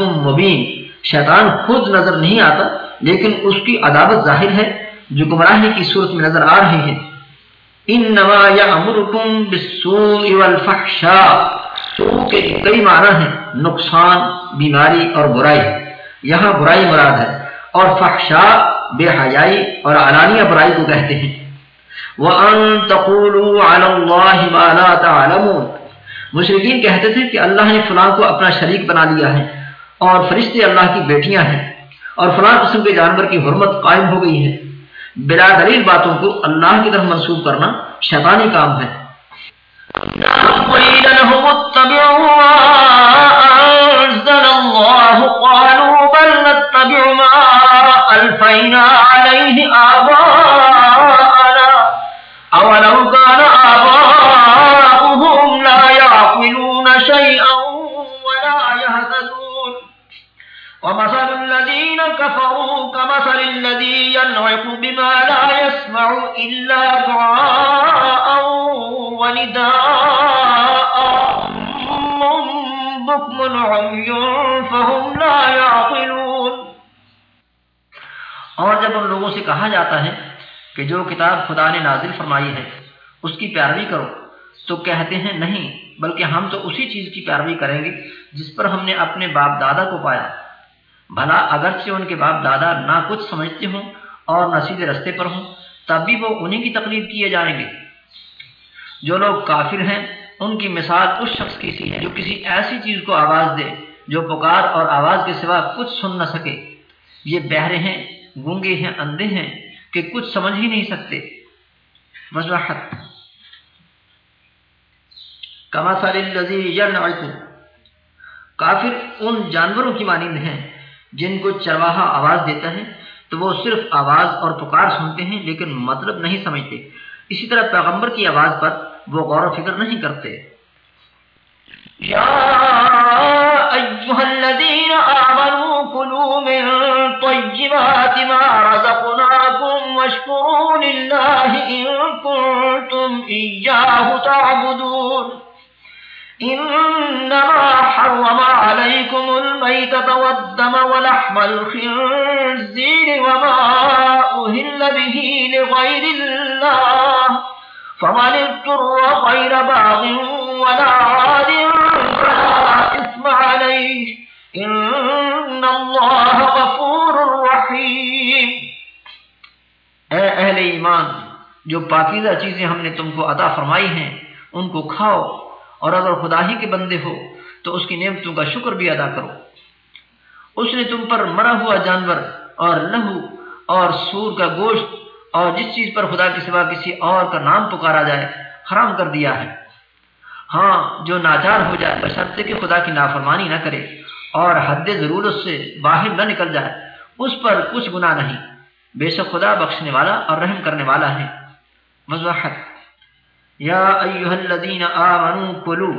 مبین۔ شیطان خود نظر نہیں آتا، لیکن اس کی عدابت ظاہر ہے۔ جو گمراہی کی صورت میں نظر آ رہے ہیں۔ انما یامرکم بالسوء والفحشاء۔ سوء کے کئی معنی ہیں۔ نقصان، بیماری اور برائی۔ یہاں برائی مراد ہے۔ اور فحشاء بے حیائی اور علانیہ برائی کو کہتے ہیں۔ وَأَن تَقُولُوا عَلَى اللَّهِ مَا لَا تَعْلَمُونَ۔ مشرقین کہتے تھے کہ اللہ نے فلاں کو اپنا شریک بنا لیا ہے اور فرشتے اللہ کی بیٹیاں ہیں اور فلاں قسم کے جانور کی حرمت قائم ہو گئی ہے۔ بلا دلیل باتوں کو اللہ کی طرف منسوخ کرنا شیطانی کام ہے۔ أولو كان آباؤهم لا يعقلون شيئا ولا يهتدون ومثل الذين كفروا كمثل الذي ينعق بما لا يسمع إلا دعاء ونداء. بكم عمي فهم لا يعقلون. اور جب ان لوگوں سے کہا جاتا ہے کہ جو کتاب خدا نے نازل فرمائی ہے، اس کی پیروی کرو، تو کہتے ہیں نہیں، بلکہ ہم تو اسی چیز کی پیروی کریں گے جس پر ہم نے اپنے باپ دادا کو پایا۔ بھلا اگرچہ ان کے باپ دادا نہ کچھ سمجھتے ہوں اور نہ سیدھے رستے پر ہوں، تب بھی وہ انہیں کی تقلید کیے جائیں گے۔ جو لوگ کافر ہیں، ان کی مثال اس شخص کی سی ہے جو کسی ایسی چیز کو آواز دے جو پکار اور آواز کے سوا کچھ سن نہ سکے۔ یہ بہرے ہیں، گونگے ہیں، اندھے ہیں کہ کچھ سمجھ ہی نہیں سکتے۔ وضاحت۔ کما کافر ان جانوروں کی مانند ہیں جن کو چرواہا آواز دیتا ہے، تو وہ صرف آواز اور پکار سنتے ہیں، لیکن مطلب نہیں سمجھتے۔ اسی طرح پیغمبر کی آواز پر وہ غور و فکر نہیں کرتے۔ یا ایوہ الذین آمنوا کلوا من طیبات ما رزقناكم واشكروا لله إن كنتم إياه تعبدون۔ ان إنما حرم عليكم الميتة والدم ولحم الخنزير وما أهل به لغير الله فمن اضطر غير باغ ولا عاد فلا إثم عليه إن الله غفور رحيم اے اہل ایمان، جو پاکیزہ چیزیں ہم نے تم کو عطا فرمائی ہیں، ان کو کھاؤ اور اگر خدا ہی کے بندے ہو تو اس کی نعمتوں کا شکر بھی ادا کرو۔ اس نے تم پر مرا ہوا جانور اور لہو اور سور کا گوشت اور جس چیز پر خدا کے سوا کسی اور کا نام پکارا جائے حرام کر دیا ہے۔ ہاں جو ناچار ہو جائے بشرطے کہ خدا کی نافرمانی نہ کرے اور حد ضرورت سے باہر نہ نکل جائے، اس پر کچھ گناہ نہیں۔ بے شک خدا بخشنے والا اور رحم کرنے والا ہے۔ وضاحت۔ یا ایوہ الذین آمنوا کلو۔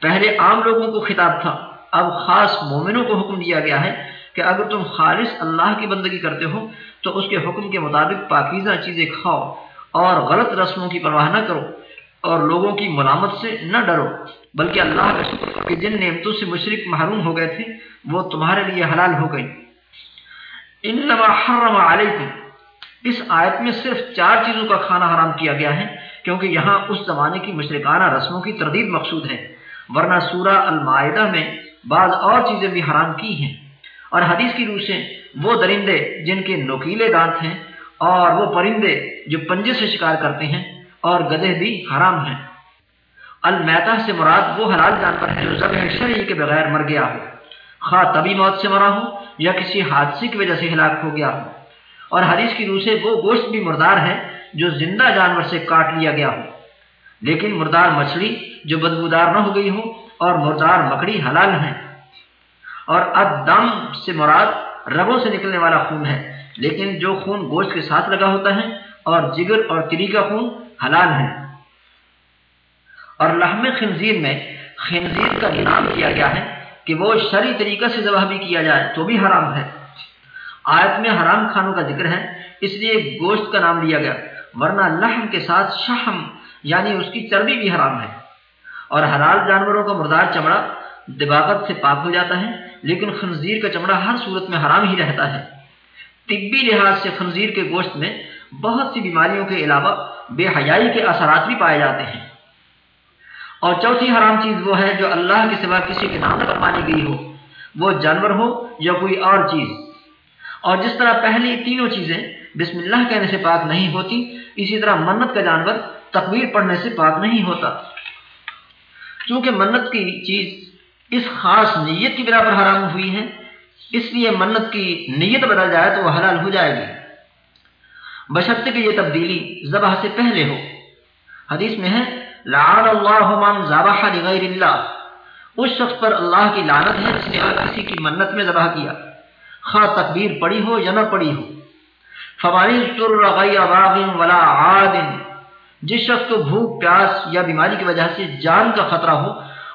پہلے عام لوگوں کو خطاب تھا۔ اب خاص مومنوں کو حکم دیا گیا ہے کہ اگر تم خالص اللہ کی بندگی کرتے ہو، تو اس کے حکم کے مطابق پاکیزہ چیزیں کھاؤ اور غلط رسموں کی پرواہ نہ کرو اور لوگوں کی ملامت سے نہ ڈرو۔ بلکہ اللہ کا شکر کہ جن نعمتوں سے مشرق محروم ہو گئے تھے، وہ تمہارے لیے حلال ہو گئی انما حرم علیکم۔ اس آیت میں صرف چار چیزوں کا کھانا حرام کیا گیا ہے۔ کیونکہ یہاں اس زمانے کی مشرکانہ رسموں کی تردید مقصود ہے، ورنہ سورہ المائدہ میں بعض اور چیزیں بھی حرام کی ہیں۔ اور حدیث کی روح سے وہ درندے جن کے نوکیلے دانت ہیں اور وہ پرندے جو پنجے سے شکار کرتے ہیں اور گدے بھی حرام ہیں۔ المیتا سے مراد وہ حلال جانور ہے جو ذبح شرعی کے بغیر مر گیا ہو۔ خواہ طبی موت سے مرا ہو یا کسی حادثے کی وجہ سے ہلاک ہو گیا ہو۔ اور حدیث کی روح سے وہ گوشت بھی مردار ہے جو زندہ جانور سے کاٹ لیا گیا ہو۔ لیکن مردار مچھلی جو بدبودار نہ ہو گئی ہو اور مردار مکڑی حلال ہیں۔ اور ادم سے مراد رگوں سے نکلنے والا خون ہے۔ لیکن جو خون گوشت کے ساتھ لگا ہوتا ہے اور جگر اور تری کا خون حلال ہے اور لحم خنزیر میں خنزیر کا انعام کیا گیا ہے کہ وہ شرعی طریقہ سے ذبح بھی کیا جائے تو بھی حرام ہے۔ آیت میں حرام کھانوں کا ذکر ہے، اس لیے گوشت کا نام لیا گیا۔ ورنہ لحم کے ساتھ شہم یعنی اس کی چربی بھی حرام ہے۔ اور حلال جانوروں کا مردار چمڑا دباغت سے پاک ہو جاتا ہے، لیکن خنزیر کا چمڑا ہر صورت میں حرام ہی رہتا ہے۔ طبی لحاظ سے خنزیر کے گوشت میں بہت سی بیماریوں کے علاوہ بے حیائی کے اثرات بھی پائے جاتے ہیں۔ اور چوتھی حرام چیز وہ ہے جو اللہ کے سوا کسی کے نام پر مانی گئی ہو۔ وہ جانور ہو یا کوئی اور چیز۔ اور جس طرح پہلی تینوں چیزیں بسم اللہ کہنے سے پاک نہیں ہوتی، اسی طرح منت کا جانور تقویر پڑھنے سے پاک نہیں ہوتا۔ چونکہ منت کی چیز اس خاص نیت کی بنا پر حرام ہوئی ہے، اس لیے منت کی نیت بدل جائے تو وہ حلال ہو جائے گی۔ بشرط کہ یہ تبدیلی ذبح سے پہلے ہو۔ حدیث میں ہے، لعن اللہ من ذبح لغیر اللہ۔ اس شخص پر اللہ کی لعنت ہے جس نے کسی کی منت میں ذبح کیا۔ خواہ تکبیر پڑی ہو یا نہ پڑی ہو۔ فمانی سر غیر ولا عاد جس شخص کو بھوک، پیاس یا بیماری کی وجہ سے جان کا خطرہ ہو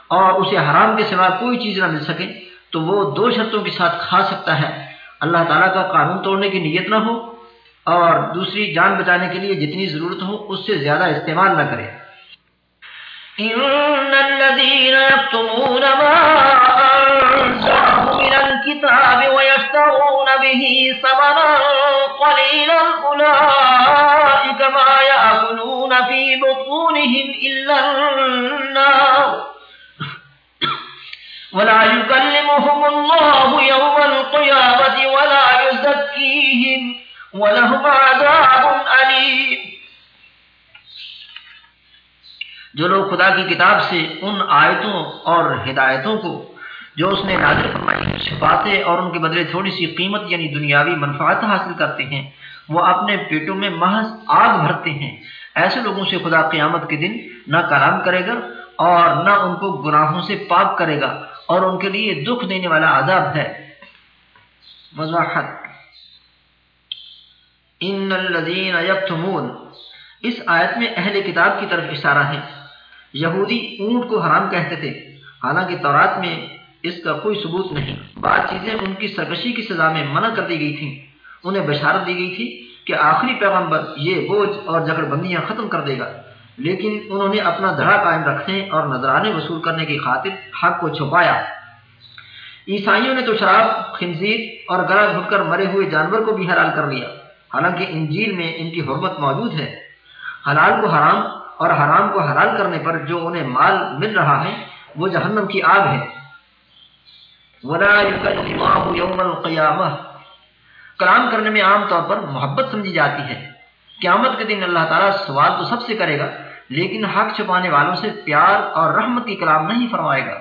اور اسے حرام کے سوا کوئی چیز نہ مل سکے، تو وہ دو شرطوں کے ساتھ کھا سکتا ہے۔ اللہ تعالیٰ کا قانون توڑنے کی نیت نہ ہو اور دوسری، جان بچانے کے لیے جتنی ضرورت ہو، اس سے زیادہ استعمال نہ کرے۔ ان الذين يكتمون ما من الكتاب ويشترون به ثمنا قليلا اولئك ما ياكلون في بطونهم الا النار. ولا يكلمهم الله يوم القيامه ولا يزكيهم ولهم عذاب اليم جو لوگ خدا کی کتاب سے ان آیتوں اور ہدایتوں کو جو اس نے نازل فرمائی چھپاتے اور ان کے بدلے تھوڑی سی قیمت یعنی دنیاوی منفعت حاصل کرتے ہیں۔ وہ اپنے پیٹوں میں محض آگ بھرتے ہیں۔ ایسے لوگوں سے خدا قیامت کے دن نہ کلام کرے گا اور نہ ان کو گناہوں سے پاک کرے گا اور ان کے لیے دکھ دینے والا عذاب ہے۔ وضاحت۔ ان الذین یکتمون۔ اس آیت میں اہل کتاب کی طرف اشارہ ہے۔ یہودی اونٹ کو حرام کہتے تھے۔ حالانکہ تورات میں اس کا کوئی ثبوت نہیں۔ بعض چیزیں ان کی سرکشی کی سزا میں منع کر دی گئی تھیں۔ انہیں بشارت دی گئی تھی کہ آخری پیغمبر یہ بوجھ اور جگڑ بندیاں ختم کر دے گا۔ لیکن انہوں نے اپنا دھڑا قائم رکھنے اور نذرانے وصول کرنے کی خاطر حق کو چھپایا۔ عیسائیوں نے تو شراب، خنزیر اور گلا گھٹ کر مرے ہوئے جانور کو بھی حلال کر لیا۔ حالانکہ انجیل میں ان کی حرمت موجود ہے۔ حلال کو حرام اور حرام کو حلال کرنے پر جو انہیں مال مل رہا ہے، وہ جہنم کی آگ ہے۔ کلام کرنے میں عام طور پر محبت سمجھی جاتی ہے۔ قیامت کے دن اللہ تعالیٰ سوال تو سب سے کرے گا، لیکن حق چھپانے والوں سے پیار اور رحمت کی کلام نہیں فرمائے گا۔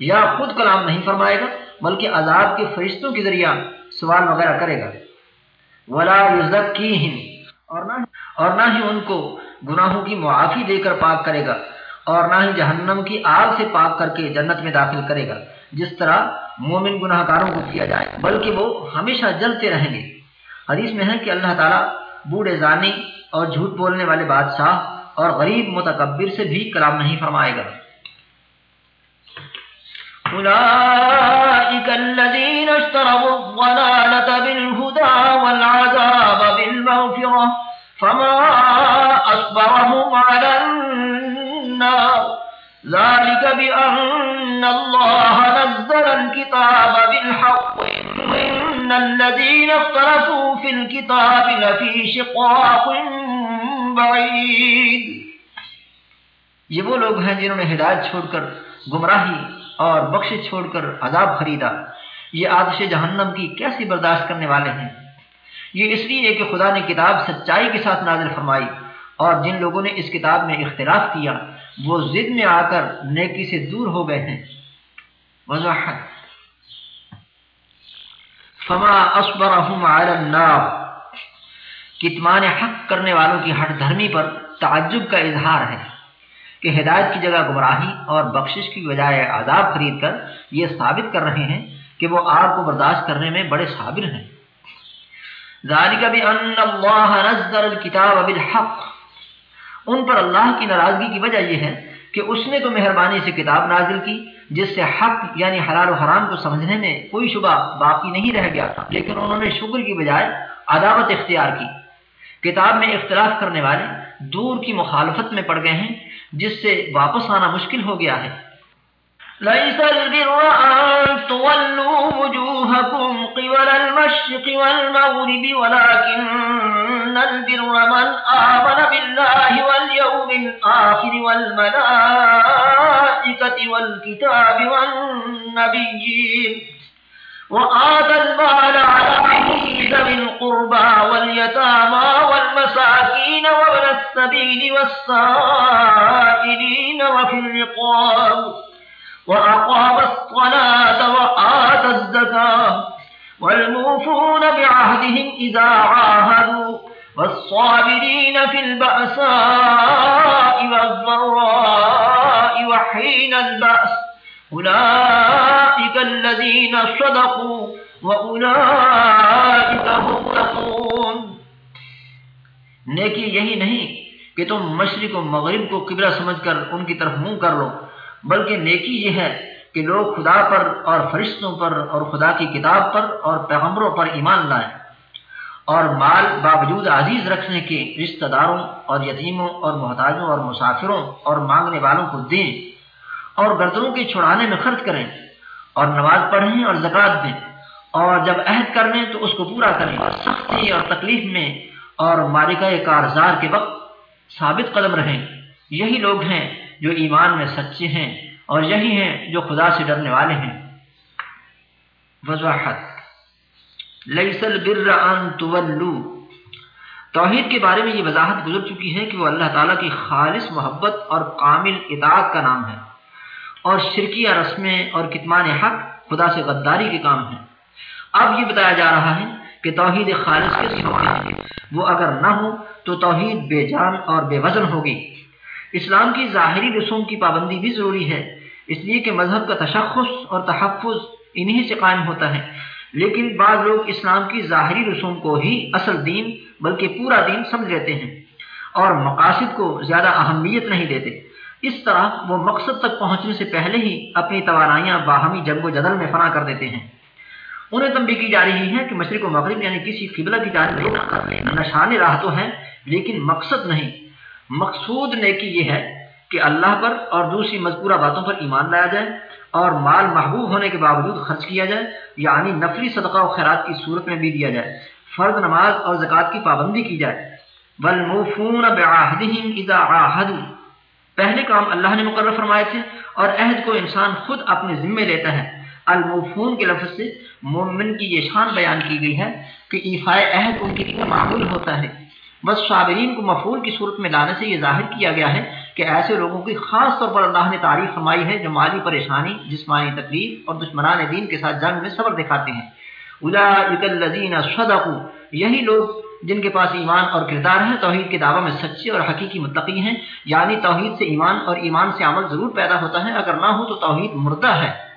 یا خود کلام نہیں فرمائے گا، بلکہ عذاب کے فرشتوں کے ذریعہ سوال وغیرہ کرے گا۔ ولا کی اور نہ ہی ان کو گناہوں کی معافی دے کر پاک کرے گا، اور نہ ہی جہنم کی آگ سے پاک کر کے جنت میں داخل کرے گا۔ جس طرح مومن گناہ کاروں کو کیا جائے، بلکہ وہ ہمیشہ جلتے رہیں گے۔ حدیث میں ہے کہ اللہ تعالیٰ بوڑھے زانی اور جھوٹ بولنے والے بادشاہ اور غریب متکبر سے بھی کلام نہیں فرمائے گا۔ أولئك الذين اشتروا الضلالة بالهدى والعذاب بالمغفرة فما أصبرهم على النار۔ ذلك بأن الله نزل الكتاب بالحق وإن الذين اختلفوا في الكتاب لفي شقاق بعيد. یہ وہ لوگ ہیں جنہوں نے ہدایت چھوڑ کر گمراہی اور بخش چھوڑ کر عذاب خریدا۔ یہ آتش جہنم کی کیسی برداشت کرنے والے ہیں؟ یہ اس لیے کہ خدا نے کتاب سچائی کے ساتھ نازل فرمائی اور جن لوگوں نے اس کتاب میں اختلاف کیا وہ ضد میں آ کر نیکی سے دور ہو گئے ہیں۔ وضاحت۔ فما النار۔ کتمان حق کرنے والوں کی ہٹ دھرمی پر تعجب کا اظہار ہے کہ ہدایت کی جگہ گمراہی اور بخشش کی بجائے عذاب خرید کر یہ ثابت کر رہے ہیں کہ وہ آگ کو برداشت کرنے میں بڑے صابر ہیں۔ ذالک بان اللہ نزل الكتاب بالحق۔ ان پر اللہ کی ناراضگی کی وجہ یہ ہے کہ اس نے تو مہربانی سے کتاب نازل کی، جس سے حق یعنی حلال و حرام کو سمجھنے میں کوئی شبہ باقی نہیں رہ گیا تھا۔ لیکن انہوں نے شکر کی بجائے عداوت اختیار کی۔ کتاب میں اختلاف کرنے والے دور کی مخالفت میں پڑ گئے ہیں، جس سے واپس آنا مشکل ہو گیا ہے۔ ليس البر أن تولوا وجوهكم قبل المشرق والمغرب، ولكن البر من آمن بالله واليوم الآخر والملائكة والكتاب والنبيين وآت المال على عيد بالقربى واليتامى والمساكين وابن السبيل والسائلين وفي الرقاب وأقام الصلاة وآت الزكاة والموفون بعهدهم إذا عاهدوا والصابرين في البأساء والضراء وحين البأس. أولئك الذين صدقوا وأولئك هم متقون نیکی یہی نہیں کہ تم مشرق و مغرب کو قبلہ سمجھ کر ان کی طرف منہ کر لو، بلکہ نیکی یہ ہے کہ لوگ خدا پر اور فرشتوں پر اور خدا کی کتاب پر اور پیغمبروں پر ایمان لائیں۔ اور مال باوجود عزیز رکھنے کے رشتہ داروں اور یتیموں اور محتاجوں اور مسافروں اور مانگنے والوں کو دیں اور گردنوں کے چھڑانے میں خرچ کریں اور نماز پڑھیں اور زکات دیں اور جب عہد کر لیں تو اس کو پورا کریں اور سختی اور تکلیف میں اور مالکہ کارزار کے وقت ثابت قدم رہیں۔ یہی لوگ ہیں جو ایمان میں سچے ہیں اور یہی ہیں جو خدا سے ڈرنے والے ہیں۔ وضاحت۔ لیس البر ان تولو۔ توحید کے بارے میں یہ وضاحت گزر چکی ہے کہ وہ اللہ تعالیٰ کی خالص محبت اور کامل اطاعت کا نام ہے اور شرکیہ رسمیں اور کتمان حق خدا سے غداری کے کام ہیں۔ اب یہ بتایا جا رہا ہے کہ توحید خالص کیسی ہوتی ہے؟ وہ اگر نہ ہو تو توحید بے جان اور بے وزن ہوگی۔ اسلام کی ظاہری رسوم کی پابندی بھی ضروری ہے، اس لیے کہ مذہب کا تشخص اور تحفظ انہی سے قائم ہوتا ہے۔ لیکن بعض لوگ اسلام کی ظاہری رسوم کو ہی اصل دین بلکہ پورا دین سمجھ لیتے ہیں اور مقاصد کو زیادہ اہمیت نہیں دیتے۔ اس طرح وہ مقصد تک پہنچنے سے پہلے ہی اپنی توانائیاں باہمی جنگ و جدل میں فنا کر دیتے ہیں۔ انہیں تنبی کی جا رہی ہے کہ مشرق و مغرب یعنی کسی قبلہ کی جانب نشان راہ تو ہے لیکن مقصد نہیں۔ مقصود نیکی یہ ہے کہ اللہ پر اور دوسری مذکورہ باتوں پر ایمان لایا جائے۔ اور مال محبوب ہونے کے باوجود خرچ کیا جائے یعنی نفلی صدقہ و خیرات کی صورت میں بھی دیا جائے۔ فرض نماز اور زکوٰۃ کی پابندی کی جائے۔ والموفون بعہدہم اذا عاہدوا پہلے کام اللہ نے مقرر فرمائے تھے اور عہد کو انسان خود اپنے ذمے لیتا ہے۔ الموفون کے لفظ سے مومن کی یہ شان بیان کی گئی ہے کہ ایفائے عہد ان کے لیے معمول ہوتا ہے۔ بس صابرین کو مفول کی صورت میں لانے سے یہ ظاہر کیا گیا ہے کہ ایسے لوگوں کی خاص طور پر اللہ نے تعریف فرمائی ہے جو مالی پریشانی، جسمانی تکلیف اور دشمنان دین کے ساتھ جنگ میں صبر دکھاتے ہیں۔ الذین صدقوا، یہی لوگ جن کے پاس ایمان اور کردار ہے توحید کے دعوی میں سچے اور حقیقی متقی ہیں۔ یعنی توحید سے ایمان اور ایمان سے عمل ضرور پیدا ہوتا ہے۔ اگر نہ ہو تو توحید مردہ ہے۔